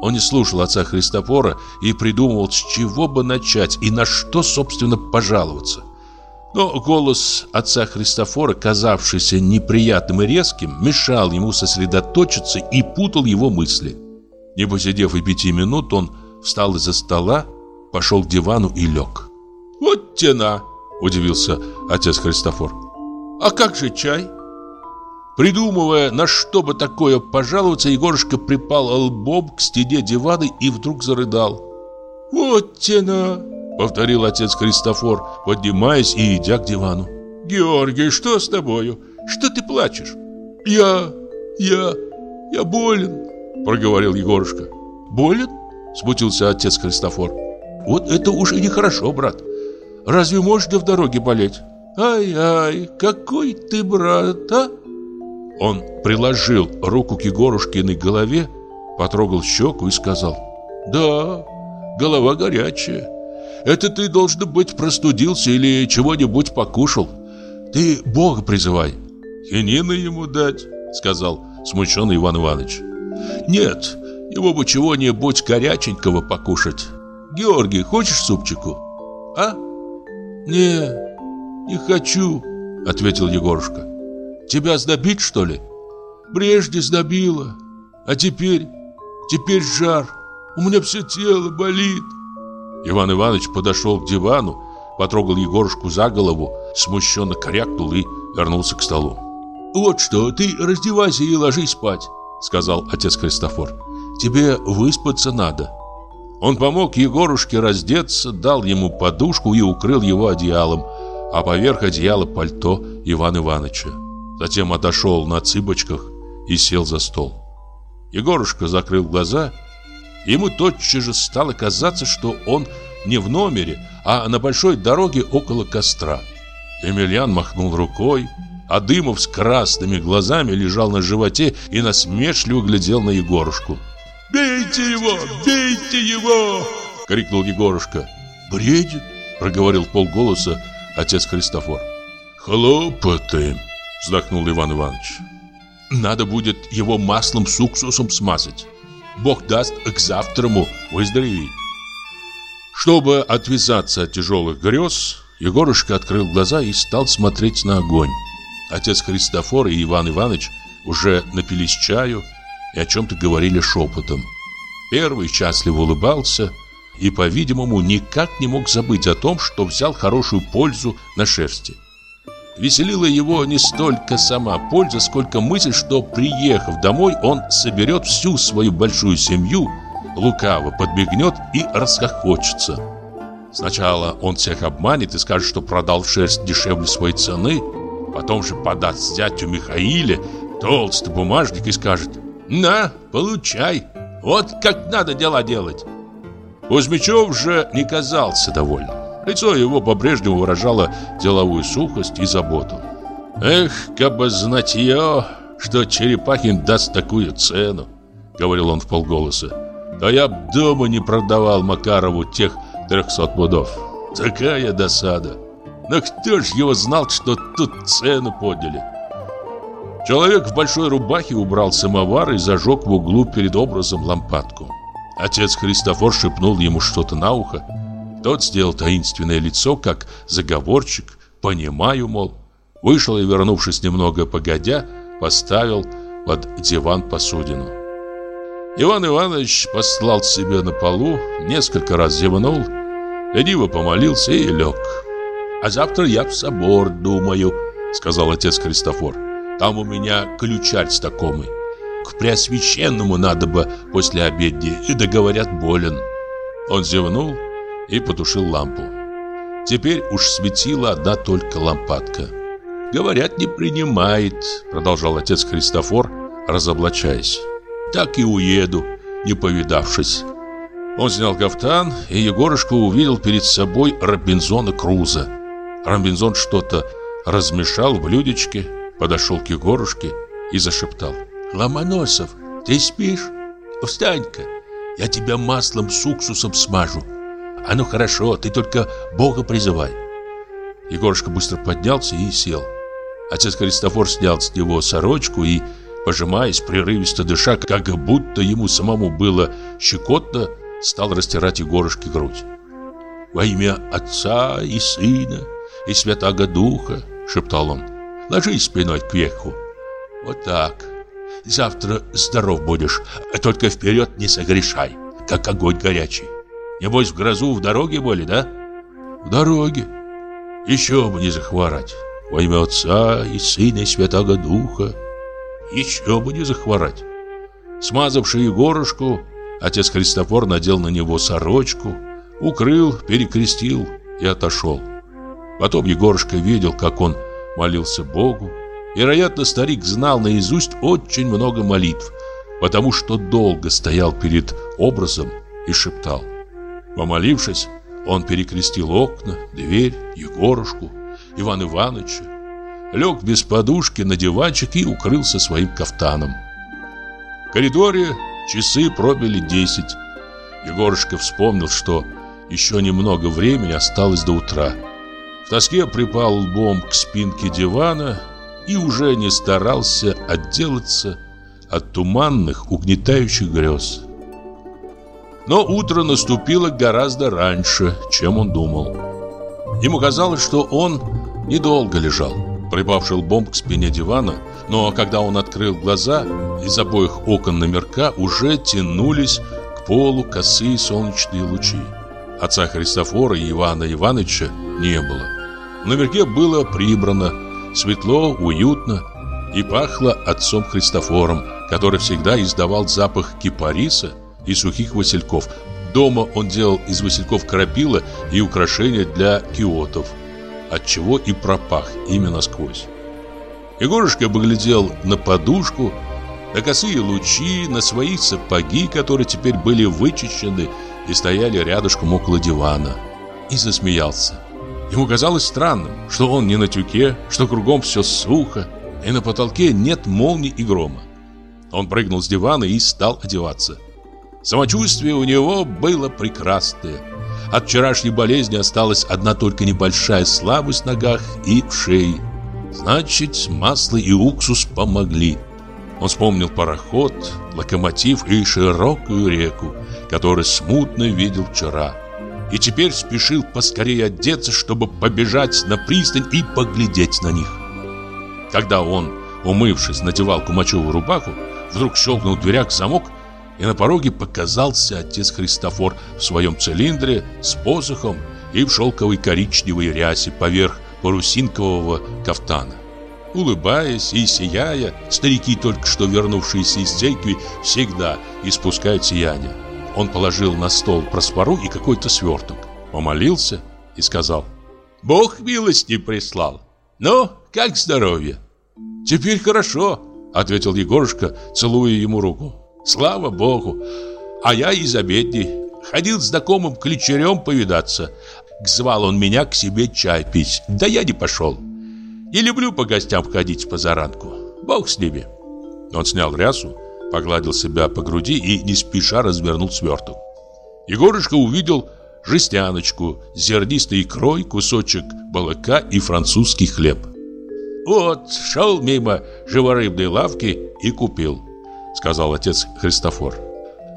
Он не слушал отца Христофора и придумывал, с чего бы начать и на что, собственно, пожаловаться. Но голос отца Христофора, казавшийся неприятным и резким, мешал ему сосредоточиться и путал его мысли. Не посидев и пяти минут, он встал из-за стола, пошел к дивану и лег. «Вот тена!» – удивился отец Христофор. «А как же чай?» Придумывая, на что бы такое пожаловаться, Егорушка припал лбом к стене дивана и вдруг зарыдал. «Вот тена!» — повторил отец Христофор, поднимаясь и идя к дивану. «Георгий, что с тобою? Что ты плачешь?» «Я... я... я болен», — проговорил Егорушка. «Болен?» — смутился отец Христофор. «Вот это уже нехорошо, брат. Разве можно в дороге болеть?» «Ай-ай, какой ты брат, а?» Он приложил руку к Егорушкиной голове, потрогал щеку и сказал «Да, голова горячая. Это ты, должно быть, простудился или чего-нибудь покушал. Ты Бога призывай». «Хинины ему дать», — сказал смущенный Иван Иванович. «Нет, его бы чего-нибудь горяченького покушать. Георгий, хочешь супчику?» «А?» «Не, не хочу», — ответил Егорушка. Тебя сдобить, что ли? Прежде сдобило, а теперь, теперь жар. У меня все тело болит. Иван Иванович подошел к дивану, потрогал Егорушку за голову, смущенно крякнул и вернулся к столу. «Вот что, ты раздевайся и ложись спать», — сказал отец Христофор. «Тебе выспаться надо». Он помог Егорушке раздеться, дал ему подушку и укрыл его одеялом, а поверх одеяла пальто Ивана Ивановича. Затем отошел на цыпочках и сел за стол. Егорушка закрыл глаза. Ему тотчас же стало казаться, что он не в номере, а на большой дороге около костра. Емельян махнул рукой, а Дымов с красными глазами лежал на животе и насмешливо глядел на Егорушку. «Бейте его! Бейте его!» — крикнул Егорушка. «Бредит!» — проговорил полголоса отец Христофор. «Хлопоты!» Вздохнул Иван Иванович Надо будет его маслом с уксусом смазать Бог даст к завтраму выздороветь Чтобы отвязаться от тяжелых грез Егорушка открыл глаза и стал смотреть на огонь. Отец Христофор и Иван Иванович уже напились чаю и о чем-то говорили шепотом Первый счастливо улыбался и, по-видимому, никак не мог забыть о том, что взял хорошую пользу на шерсти веселила его не столько сама польза, сколько мысль, что, приехав домой, он соберет всю свою большую семью, лукаво подбегнет и расхохочется. Сначала он всех обманет и скажет, что продал шерсть дешевле своей цены, потом же подаст зятю Михаиле толстый бумажник и скажет «На, получай, вот как надо дела делать». Кузьмичев же не казался довольным. Лицо его по-прежнему выражало деловую сухость и заботу. «Эх, кабы знать я, что Черепахин даст такую цену», — говорил он в полголоса, «то я б дома не продавал Макарову тех трехсот пудов. Такая досада. Но кто ж его знал, что тут цену подняли?» Человек в большой рубахе убрал самовар и зажег в углу перед образом лампадку. Отец Христофор шепнул ему что-то на ухо. Тот сделал таинственное лицо, как заговорщик, понимаю, мол. Вышел и, вернувшись немного погодя, поставил под диван посудину. Иван Иванович послал себе на полу, несколько раз зевнул, лениво помолился и лег. «А завтра я в собор думаю», — сказал отец Христофор. «Там у меня ключарь знакомый. К Преосвященному надо бы после обедни, и договорят болен». Он зевнул и потушил лампу. Теперь уж светила одна только лампадка. «Говорят, не принимает», — продолжал отец Христофор, разоблачаясь так и уеду, не повидавшись. Он снял кафтан, и Егорушка увидел перед собой Робинзона Круза. Робинзон что-то размешал в блюдечке, подошел к Егорушке и зашептал. «Ломоносов, ты спишь? Встань-ка, я тебя маслом с уксусом смажу. А ну хорошо, ты только Бога призывай». Егорушка быстро поднялся и сел. Отец Христофор снял с него сорочку и пожимаясь, прерывисто дыша, как будто ему самому было щекотно, стал растирать Егорушке грудь. «Во имя Отца и Сына и Святаго Духа», — шептал он, — «ложись спиной кверху. Вот так. Завтра здоров будешь, а только вперед не согрешай, как огонь горячий. Небось, в грозу в дороге были, да?» «В дороге. Еще бы не захворать. Во имя Отца и Сына и Святаго Духа». Еще бы не захворать. Смазавший Егорушку, отец Христофор надел на него сорочку, укрыл, перекрестил и отошел. Потом Егорушка видел, как он молился Богу. Вероятно, старик знал наизусть очень много молитв, потому что долго стоял перед образом и шептал. Помолившись, он перекрестил окна, дверь, Егорушку, Ивана Ивановича, лег без подушки на диванчик и укрылся своим кафтаном. В коридоре часы пробили десять. Егорушка вспомнил, что еще немного времени осталось до утра. В тоске припал лбом к спинке дивана и уже не старался отделаться от туманных, угнетающих грез. Но утро наступило гораздо раньше, чем он думал. Ему казалось, что он недолго лежал припавший лбом к спине дивана, но когда он открыл глаза, из обоих окон номерка уже тянулись к полу косые солнечные лучи. Отца Христофора и Ивана Ивановича не было. В номерке было прибрано, светло, уютно и пахло отцом Христофором, который всегда издавал запах кипариса и сухих васильков. Дома он делал из васильков крапила и украшения для киотов – отчего и пропах именно сквозь. Егорушка поглядел на подушку, на косые лучи, на свои сапоги, которые теперь были вычищены и стояли рядышком около дивана, и засмеялся. Ему казалось странным, что он не на тюке, что кругом все сухо, и на потолке нет молний и грома. Он прыгнул с дивана и стал одеваться. Самочувствие у него было прекрасное. От вчерашней болезни осталась одна только небольшая слабость в ногах и в шее. Значит, масло и уксус помогли. Он вспомнил пароход, локомотив и широкую реку, которую смутно видел вчера. И теперь спешил поскорее одеться, чтобы побежать на пристань и поглядеть на них. Когда он, умывшись, надевал кумачевую рубаху, вдруг щелкнул в дверях замок и на пороге показался отец Христофор в своем цилиндре с посохом и в шелковой коричневой рясе поверх парусинкового кафтана. Улыбаясь и сияя, старики, только что вернувшиеся из церкви, всегда испускают сияние. Он положил на стол проспору и какой-то сверток, помолился и сказал «Бог милости прислал. Ну, как здоровье?» «Теперь хорошо», — ответил Егорушка, целуя ему руку. «Слава Богу! А я из обедни. Ходил с знакомым ключерем повидаться. Звал он меня к себе чай пить. Да я не пошел. Не люблю по гостям ходить позаранку. Бог с ними. Он снял рясу, погладил себя по груди и не спеша развернул сверток. Егорушка увидел жестяночку, зернистой икрой, кусочек молока и французский хлеб. «Вот, шел мимо живорыбной лавки и купил», — сказал отец Христофор.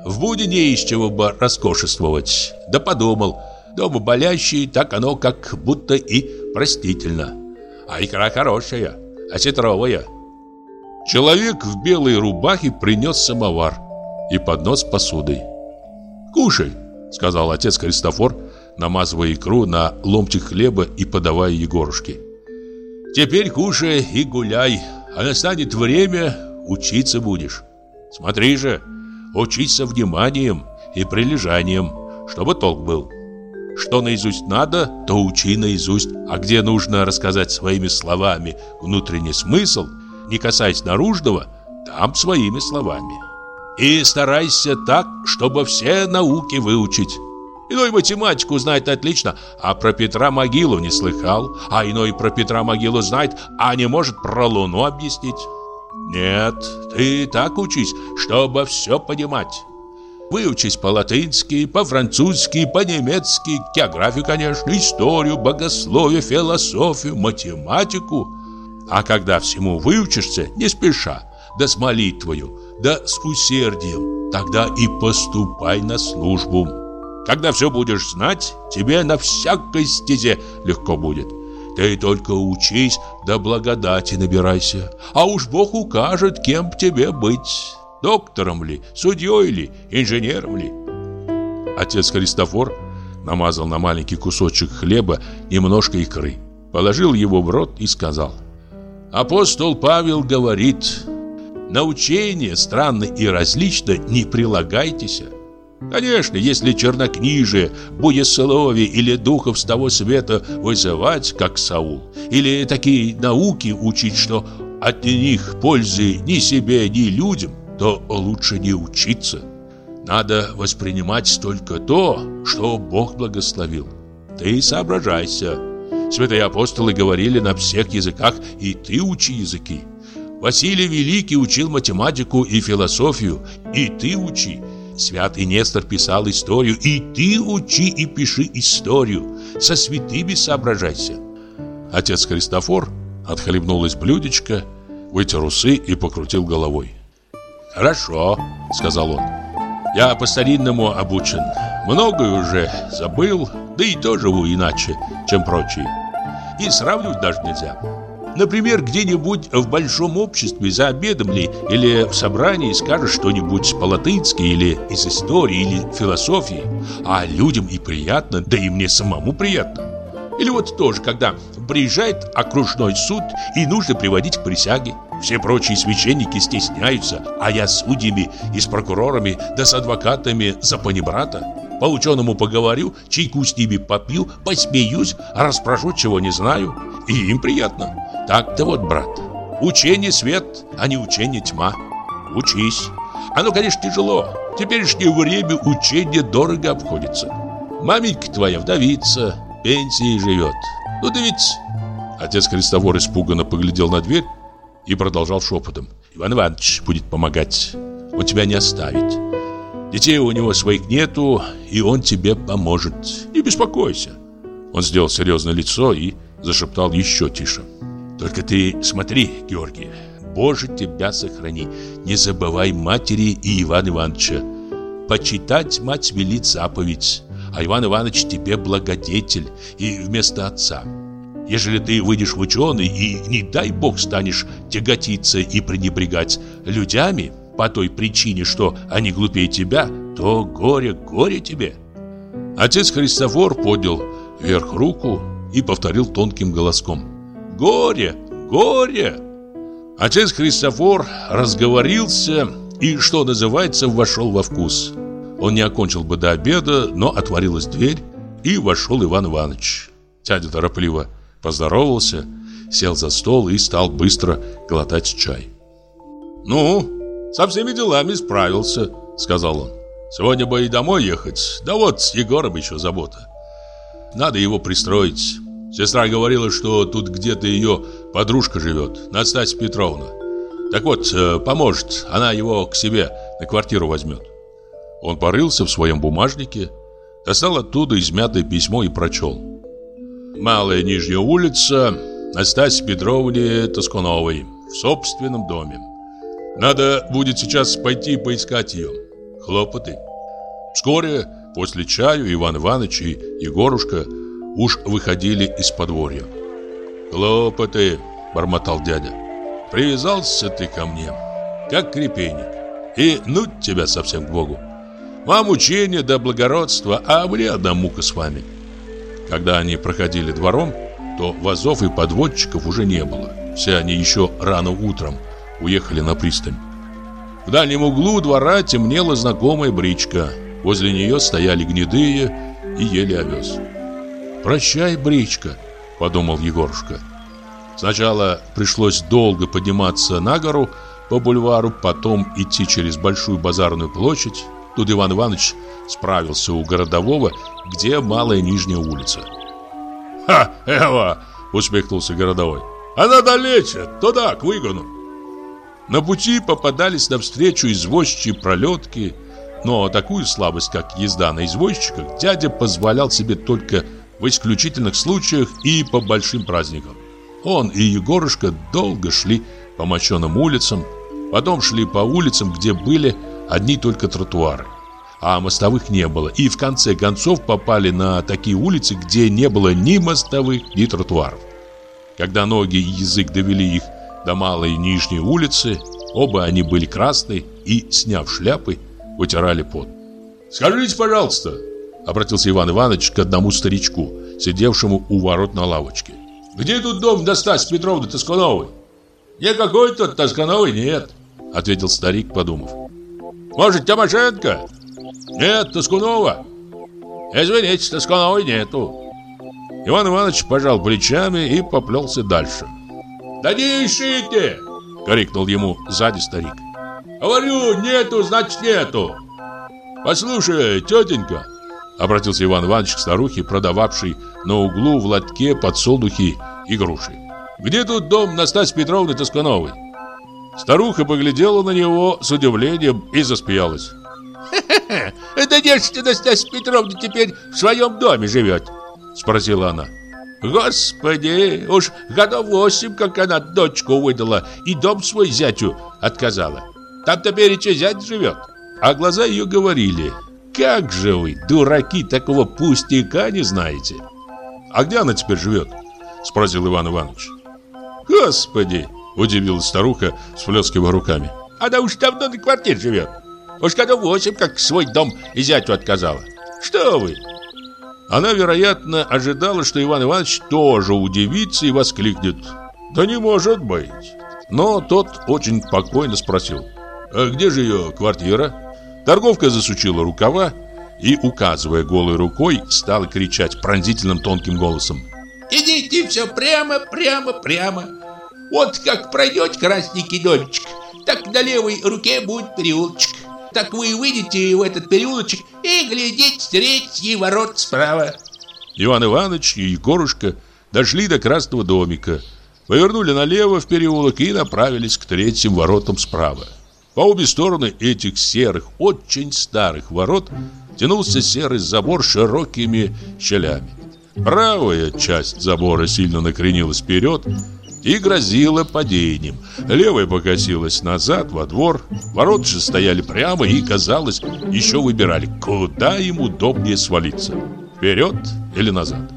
«В буде не из чего бы роскошествовать. Да подумал, дома болящий, так оно как будто и простительно. А икра хорошая, осетровая». Человек в белой рубахе принес самовар и поднос посудой. «Кушай», — сказал отец Христофор, намазывая икру на ломтик хлеба и подавая Егорушке. «Теперь кушай и гуляй, а настанет время, учиться будешь. Смотри же, учиться вниманием и прилежанием, чтобы толк был. Что наизусть надо, то учи наизусть, а где нужно рассказать своими словами внутренний смысл, не касаясь наружного, там своими словами». И старайся так, чтобы все науки выучить. Иной математику знает отлично, а про Петра могилу не слыхал. А иной про Петра могилу знает, а не может про Луну объяснить. Нет, ты так учись, чтобы все понимать. Выучись по-латынски, по-французски, по-немецки, географию, конечно, историю, богословие, философию, математику. А когда всему выучишься, не спеша, да с молитвою, да с усердием, тогда и поступай на службу. Когда все будешь знать, тебе на всякой стезе легко будет. Ты только учись, да благодати набирайся, а уж Бог укажет, кем тебе быть. Доктором ли, судьей ли, инженером ли. Отец Христофор намазал на маленький кусочек хлеба немножко икры, положил его в рот и сказал, «Апостол Павел говорит, на учение странно и различно не прилагайтесь. Конечно, если чернокнижие, будесловие или духов с того света вызывать, как Саул, или такие науки учить, что от них пользы ни себе, ни людям, то лучше не учиться. Надо воспринимать только то, что Бог благословил. Ты соображайся. Святые апостолы говорили на всех языках, и ты учи языки. Василий Великий учил математику и философию, и ты учи. Святый Нестор писал историю, и ты учи и пиши историю. Со святыми соображайся. Отец Христофор отхлебнул из блюдечка, вытер усы и покрутил головой. «Хорошо», — сказал он. «Я по-старинному обучен. Многое уже забыл, да и то живу иначе, чем прочие. И сравнивать даже нельзя. Например, где-нибудь в большом обществе за обедом ли или в собрании скажешь что-нибудь по-латынски или из истории или философии, а людям и приятно, да и мне самому приятно. Или вот тоже, когда приезжает окружной суд и нужно приводить к присяге. Все прочие священники стесняются, а я с судьями и с прокурорами, да с адвокатами за панибрата. По ученому поговорю, чайку с ними попью, посмеюсь, расспрошу, чего не знаю, и им приятно. Так-то вот, брат, учение свет, а не учение тьма. Учись. Оно, конечно, тяжело. В теперешнее время учение дорого обходится. Маменька твоя вдовица, пенсией живет. Ну да ведь... Отец Христофор испуганно поглядел на дверь и продолжал шепотом. Иван Иванович будет помогать. Он тебя не оставит. Детей у него своих нету, и он тебе поможет. Не беспокойся. Он сделал серьезное лицо и зашептал еще тише. Только ты смотри, Георгий, Боже тебя сохрани, не забывай матери и Ивана Ивановича. Почитать мать велит заповедь, а Иван Иванович тебе благодетель и вместо отца. Ежели ты выйдешь в ученый и, не дай бог, станешь тяготиться и пренебрегать людьми по той причине, что они глупее тебя, то горе, горе тебе. Отец Христофор поднял вверх руку, и повторил тонким голоском. «Горе! Горе!» Отец Христофор разговорился и, что называется, вошел во вкус. Он не окончил бы до обеда, но отворилась дверь, и вошел Иван Иванович. Дядя торопливо поздоровался, сел за стол и стал быстро глотать чай. «Ну, со всеми делами справился», — сказал он. «Сегодня бы и домой ехать, да вот с Егором еще забота. Надо его пристроить. Сестра говорила, что тут где-то ее подружка живет, Настасья Петровна. Так вот, э, поможет, она его к себе на квартиру возьмет». Он порылся в своем бумажнике, достал оттуда измятое письмо и прочел. «Малая Нижняя улица, Настасье Петровне Тоскуновой, в собственном доме. Надо будет сейчас пойти поискать ее. Хлопоты». Вскоре, после чаю, Иван Иванович и Егорушка уж выходили из подворья. «Хлопоты», — бормотал дядя, — «привязался ты ко мне, как крепейник, и ну тебя совсем к Богу». Вам учение да благородство, а мне одна мука с вами. Когда они проходили двором, то вазов и подводчиков уже не было. Все они еще рано утром уехали на пристань. В дальнем углу двора темнела знакомая бричка. Возле нее стояли гнедые и ели овес. «Прощай, бричка», — подумал Егорушка. Сначала пришлось долго подниматься на гору по бульвару, потом идти через Большую базарную площадь, Тут Иван Иванович справился у городового, где малая нижняя улица. «Ха, Эва!» — усмехнулся городовой. «Она далече, туда, к выгону». На пути попадались навстречу извозчие пролетки, но такую слабость, как езда на извозчиках, дядя позволял себе только в исключительных случаях и по большим праздникам. Он и Егорушка долго шли по мощенным улицам, потом шли по улицам, где были одни только тротуары. А мостовых не было, и в конце концов попали на такие улицы, где не было ни мостовых, ни тротуаров. Когда ноги и язык довели их до малой нижней улицы, оба они были красные и, сняв шляпы, вытирали пот. «Скажите, пожалуйста», — обратился Иван Иванович к одному старичку, сидевшему у ворот на лавочке. «Где тут дом Настасьи Петровны Тоскановой?» «Никакой тут Тоскановой нет», — ответил старик, подумав. Может, Тимошенко? Нет, Тоскунова. Извините, Тоскуновой нету. Иван Иванович пожал плечами и поплелся дальше. «Да не ищите!» — крикнул ему сзади старик. «Говорю, нету, значит нету!» «Послушай, тетенька!» — обратился Иван Иванович к старухе, продававшей на углу в лотке подсолнухи и груши. «Где тут дом Настасьи Петровны Тоскановой?» Старуха поглядела на него с удивлением и засмеялась. «Хе-хе, это держите Настасья Петровна теперь в своем доме живет?» Спросила она. «Господи, уж годов восемь, как она дочку выдала и дом свой зятю отказала. Там теперь и зять живет». А глаза ее говорили, «Как же вы, дураки, такого пустяка не знаете?» «А где она теперь живет?» Спросил Иван Иванович. «Господи!» Удивилась старуха, всплескивая руками. Она уж давно на квартире живет. Уж когда восемь, как свой дом и зятю отказала. Что вы? Она, вероятно, ожидала, что Иван Иванович тоже удивится и воскликнет. Да не может быть. Но тот очень спокойно спросил. А где же ее квартира? Торговка засучила рукава и, указывая голой рукой, стала кричать пронзительным тонким голосом. «Идите все прямо, прямо, прямо. Вот как пройдете красненький домичек, так на левой руке будет переулочек. Так вы выйдете в этот переулочек и глядите третий ворот справа. Иван Иванович и Егорушка дошли до красного домика, повернули налево в переулок и направились к третьим воротам справа. По обе стороны этих серых, очень старых ворот тянулся серый забор широкими щелями. Правая часть забора сильно накренилась вперед, и грозила падением. Левая покосилась назад, во двор. Ворота же стояли прямо и, казалось, еще выбирали, куда им удобнее свалиться. Вперед или назад.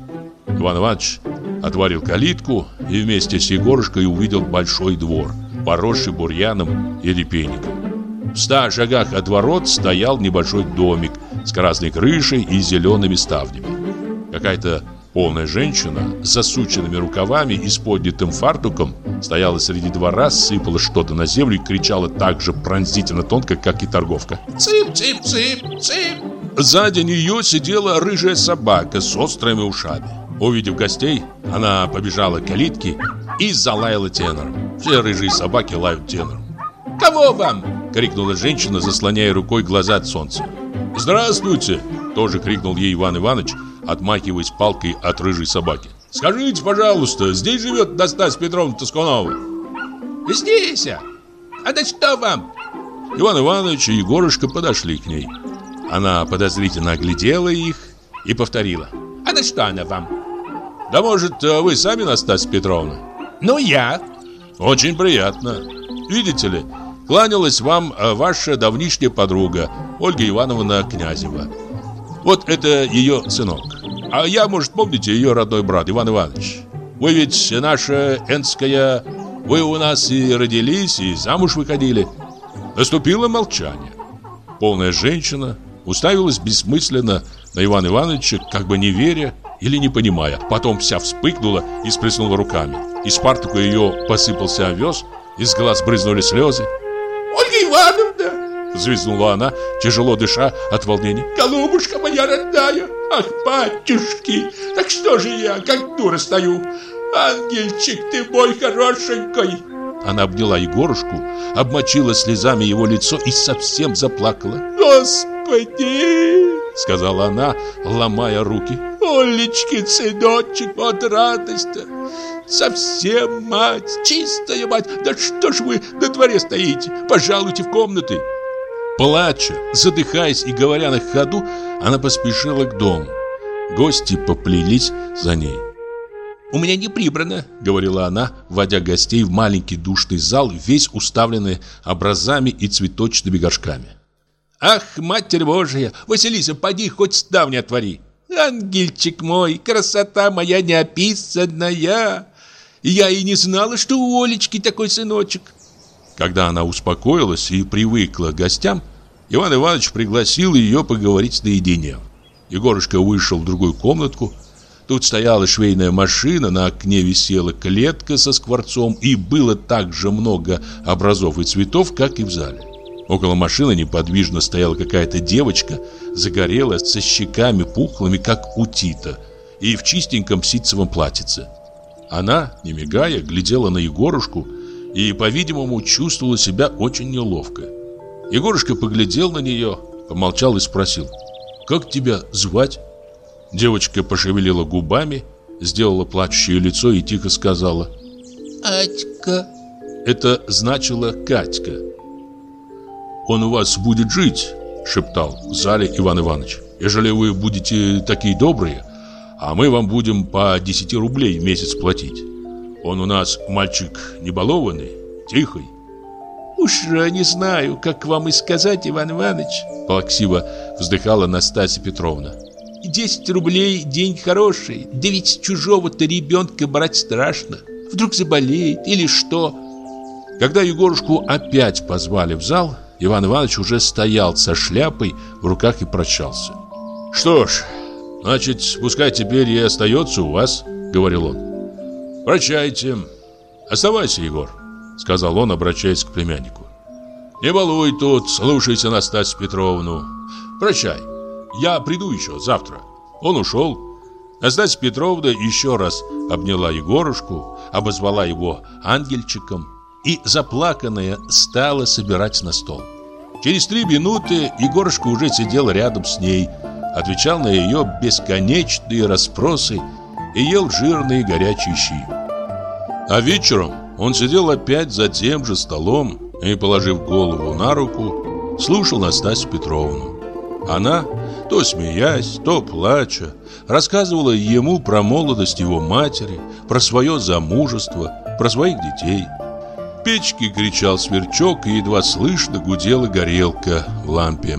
Иван Иванович отворил калитку и вместе с Егорушкой увидел большой двор, поросший бурьяном и репейником. В ста шагах от ворот стоял небольшой домик с красной крышей и зелеными ставнями. Какая-то Полная женщина с засученными рукавами и с поднятым фартуком стояла среди двора, сыпала что-то на землю и кричала так же пронзительно тонко, как и торговка. «Цып-цып-цып! Цып!» Сзади нее сидела рыжая собака с острыми ушами. Увидев гостей, она побежала к калитке и залаяла тенором. Все рыжие собаки лают тенором. «Кого вам?» — крикнула женщина, заслоняя рукой глаза от солнца. «Здравствуйте!» — тоже крикнул ей Иван Иванович, отмахиваясь палкой от рыжей собаки. «Скажите, пожалуйста, здесь живет Настасья Петровна Тоскунова?» «Здесь! А да что вам?» Иван Иванович и Егорушка подошли к ней. Она подозрительно оглядела их и повторила. «А на что она вам?» «Да может, вы сами, Настасья Петровна?» «Ну, я». «Очень приятно. Видите ли, кланялась вам ваша давнишняя подруга Ольга Ивановна Князева. Вот это ее сынок. А я, может, помните ее родной брат Иван Иванович? Вы ведь наша энская... Вы у нас и родились, и замуж выходили». Наступило молчание. Полная женщина уставилась бессмысленно на Ивана Ивановича, как бы не веря или не понимая. Потом вся вспыхнула и сплеснула руками. Из партука ее посыпался овес, из глаз брызнули слезы. «Ольга Ивановна!» Взвизгнула она, тяжело дыша от волнения. «Голубушка моя родная! Ах, батюшки! Так что же я, как дура стою? Ангельчик ты мой хорошенький!» Она обняла Егорушку, обмочила слезами его лицо и совсем заплакала. «Господи!» — сказала она, ломая руки. «Олечкин, сыночек, вот радость-то! Совсем мать, чистая мать! Да что ж вы на дворе стоите? Пожалуйте в комнаты!» Плача, задыхаясь и говоря на ходу, она поспешила к дому. Гости поплелись за ней. «У меня не прибрано», — говорила она, вводя гостей в маленький душный зал, весь уставленный образами и цветочными горшками. «Ах, Матерь Божия! Василиса, поди, хоть ставни отвори!» «Ангельчик мой, красота моя неописанная! Я и не знала, что у Олечки такой сыночек!» Когда она успокоилась и привыкла к гостям, Иван Иванович пригласил ее поговорить наедине. Егорушка вышел в другую комнатку. Тут стояла швейная машина, на окне висела клетка со скворцом, и было так же много образов и цветов, как и в зале. Около машины неподвижно стояла какая-то девочка, загорелая, со щеками пухлыми, как у Тита, и в чистеньком ситцевом платьице. Она, не мигая, глядела на Егорушку и, по-видимому, чувствовала себя очень неловко. Егорушка поглядел на нее, помолчал и спросил, «Как тебя звать?» Девочка пошевелила губами, сделала плачущее лицо и тихо сказала, «Атька». Это значило «Катька». «Он у вас будет жить», — шептал в зале Иван Иванович. «Ежели вы будете такие добрые, а мы вам будем по 10 рублей в месяц платить. Он у нас мальчик не балованный, тихий». «Уж не знаю, как вам и сказать, Иван Иванович», — плаксиво вздыхала Настасья Петровна. «Десять рублей — день хороший, да ведь чужого-то ребенка брать страшно. Вдруг заболеет или что?» Когда Егорушку опять позвали в зал, Иван Иванович уже стоял со шляпой в руках и прощался. «Что ж, значит, пускай теперь и остается у вас», — говорил он. «Прощайте. Оставайся, Егор», — сказал он, обращаясь к племяннику. «Не балуй тут, слушайся Настасью Петровну. Прощай. Я приду еще завтра». Он ушел. Настасья Петровна еще раз обняла Егорушку, обозвала его ангельчиком и, заплаканная, стала собирать на стол. Через три минуты Егорушка уже сидел рядом с ней, отвечал на ее бесконечные расспросы и ел жирные горячие щи. А вечером он сидел опять за тем же столом и, положив голову на руку, слушал Настасью Петровну. Она, то смеясь, то плача, рассказывала ему про молодость его матери, про свое замужество, про своих детей – печке кричал сверчок, и едва слышно гудела горелка в лампе.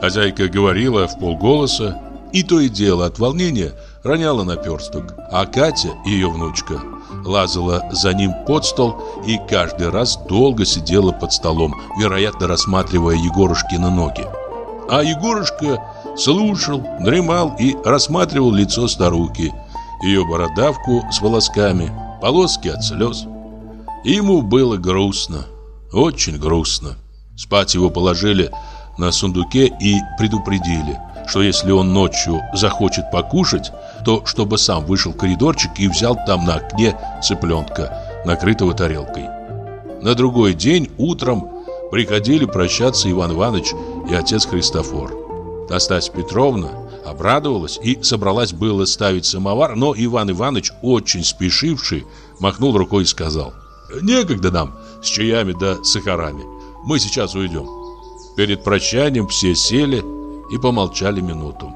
Хозяйка говорила в полголоса, и то и дело от волнения роняла наперсток, а Катя, ее внучка, лазала за ним под стол и каждый раз долго сидела под столом, вероятно, рассматривая Егорушкины ноги. А Егорушка слушал, дремал и рассматривал лицо старухи, ее бородавку с волосками, полоски от слез. Ему было грустно, очень грустно. Спать его положили на сундуке и предупредили, что если он ночью захочет покушать, то чтобы сам вышел в коридорчик и взял там на окне цыпленка, накрытого тарелкой. На другой день утром приходили прощаться Иван Иванович и отец Христофор. Настасья Петровна обрадовалась и собралась было ставить самовар, но Иван Иванович, очень спешивший, махнул рукой и сказал «Некогда нам с чаями да сахарами, мы сейчас уйдем». Перед прощанием все сели и помолчали минуту.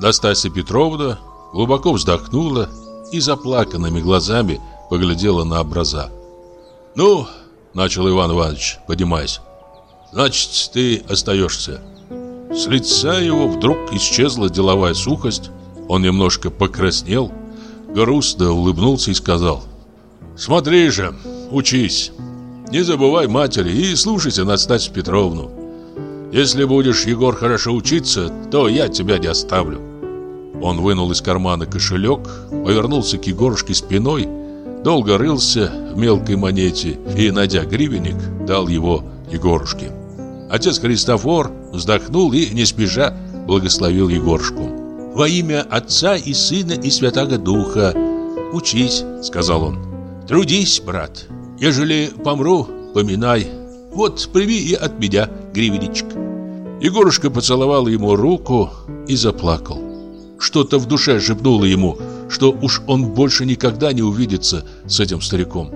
Настасья Петровна глубоко вздохнула и заплаканными глазами поглядела на образа. «Ну, — начал Иван Иванович, поднимаясь, — значит, ты остаешься». С лица его вдруг исчезла деловая сухость, он немножко покраснел, грустно улыбнулся и сказал, «Смотри же, учись, не забывай матери и слушайся Настасью Петровну. Если будешь, Егор, хорошо учиться, то я тебя не оставлю». Он вынул из кармана кошелек, повернулся к Егорушке спиной Долго рылся в мелкой монете и, найдя гривенник, дал его Егорушке. Отец Христофор вздохнул и, не спеша, благословил Егорушку. «Во имя Отца и Сына и Святаго Духа учись», — сказал он. «Трудись, брат. Ежели помру, поминай. Вот, прими и от меня гривенничек». Егорушка поцеловал ему руку и заплакал. Что-то в душе шепнуло ему — что уж он больше никогда не увидится с этим стариком.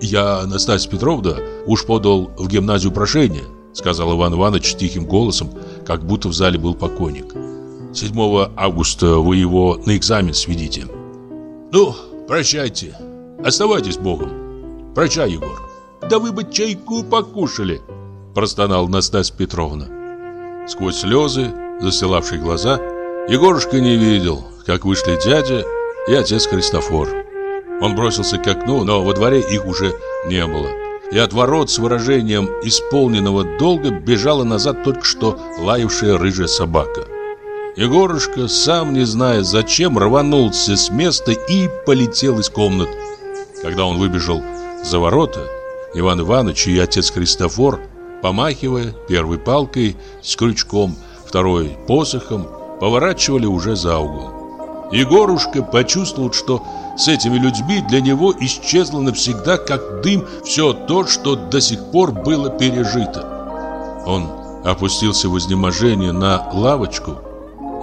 «Я, Настасья Петровна, уж подал в гимназию прошение», сказал Иван Иванович тихим голосом, как будто в зале был покойник. 7 августа вы его на экзамен сведите. Ну, прощайте. Оставайтесь Богом. Прощай, Егор. Да вы бы чайку покушали, простонал Настасья Петровна. Сквозь слезы, застилавшие глаза, Егорушка не видел, как вышли дядя и отец Христофор. Он бросился к окну, но во дворе их уже не было. И от ворот с выражением исполненного долга бежала назад только что лаявшая рыжая собака. Егорушка, сам не зная зачем, рванулся с места и полетел из комнат. Когда он выбежал за ворота, Иван Иванович и отец Христофор, помахивая первой палкой с крючком, второй посохом, поворачивали уже за угол. Егорушка почувствовал, что с этими людьми для него исчезло навсегда, как дым, все то, что до сих пор было пережито. Он опустился в изнеможение на лавочку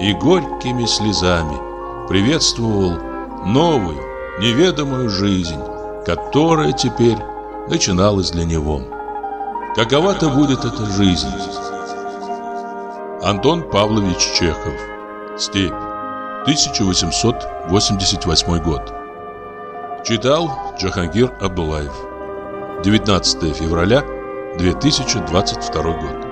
и горькими слезами приветствовал новую, неведомую жизнь, которая теперь начиналась для него. Какова-то будет эта жизнь? Антон Павлович Чехов Степь 1888 год. Читал Джахангир Абдулаев. 19 февраля 2022 год.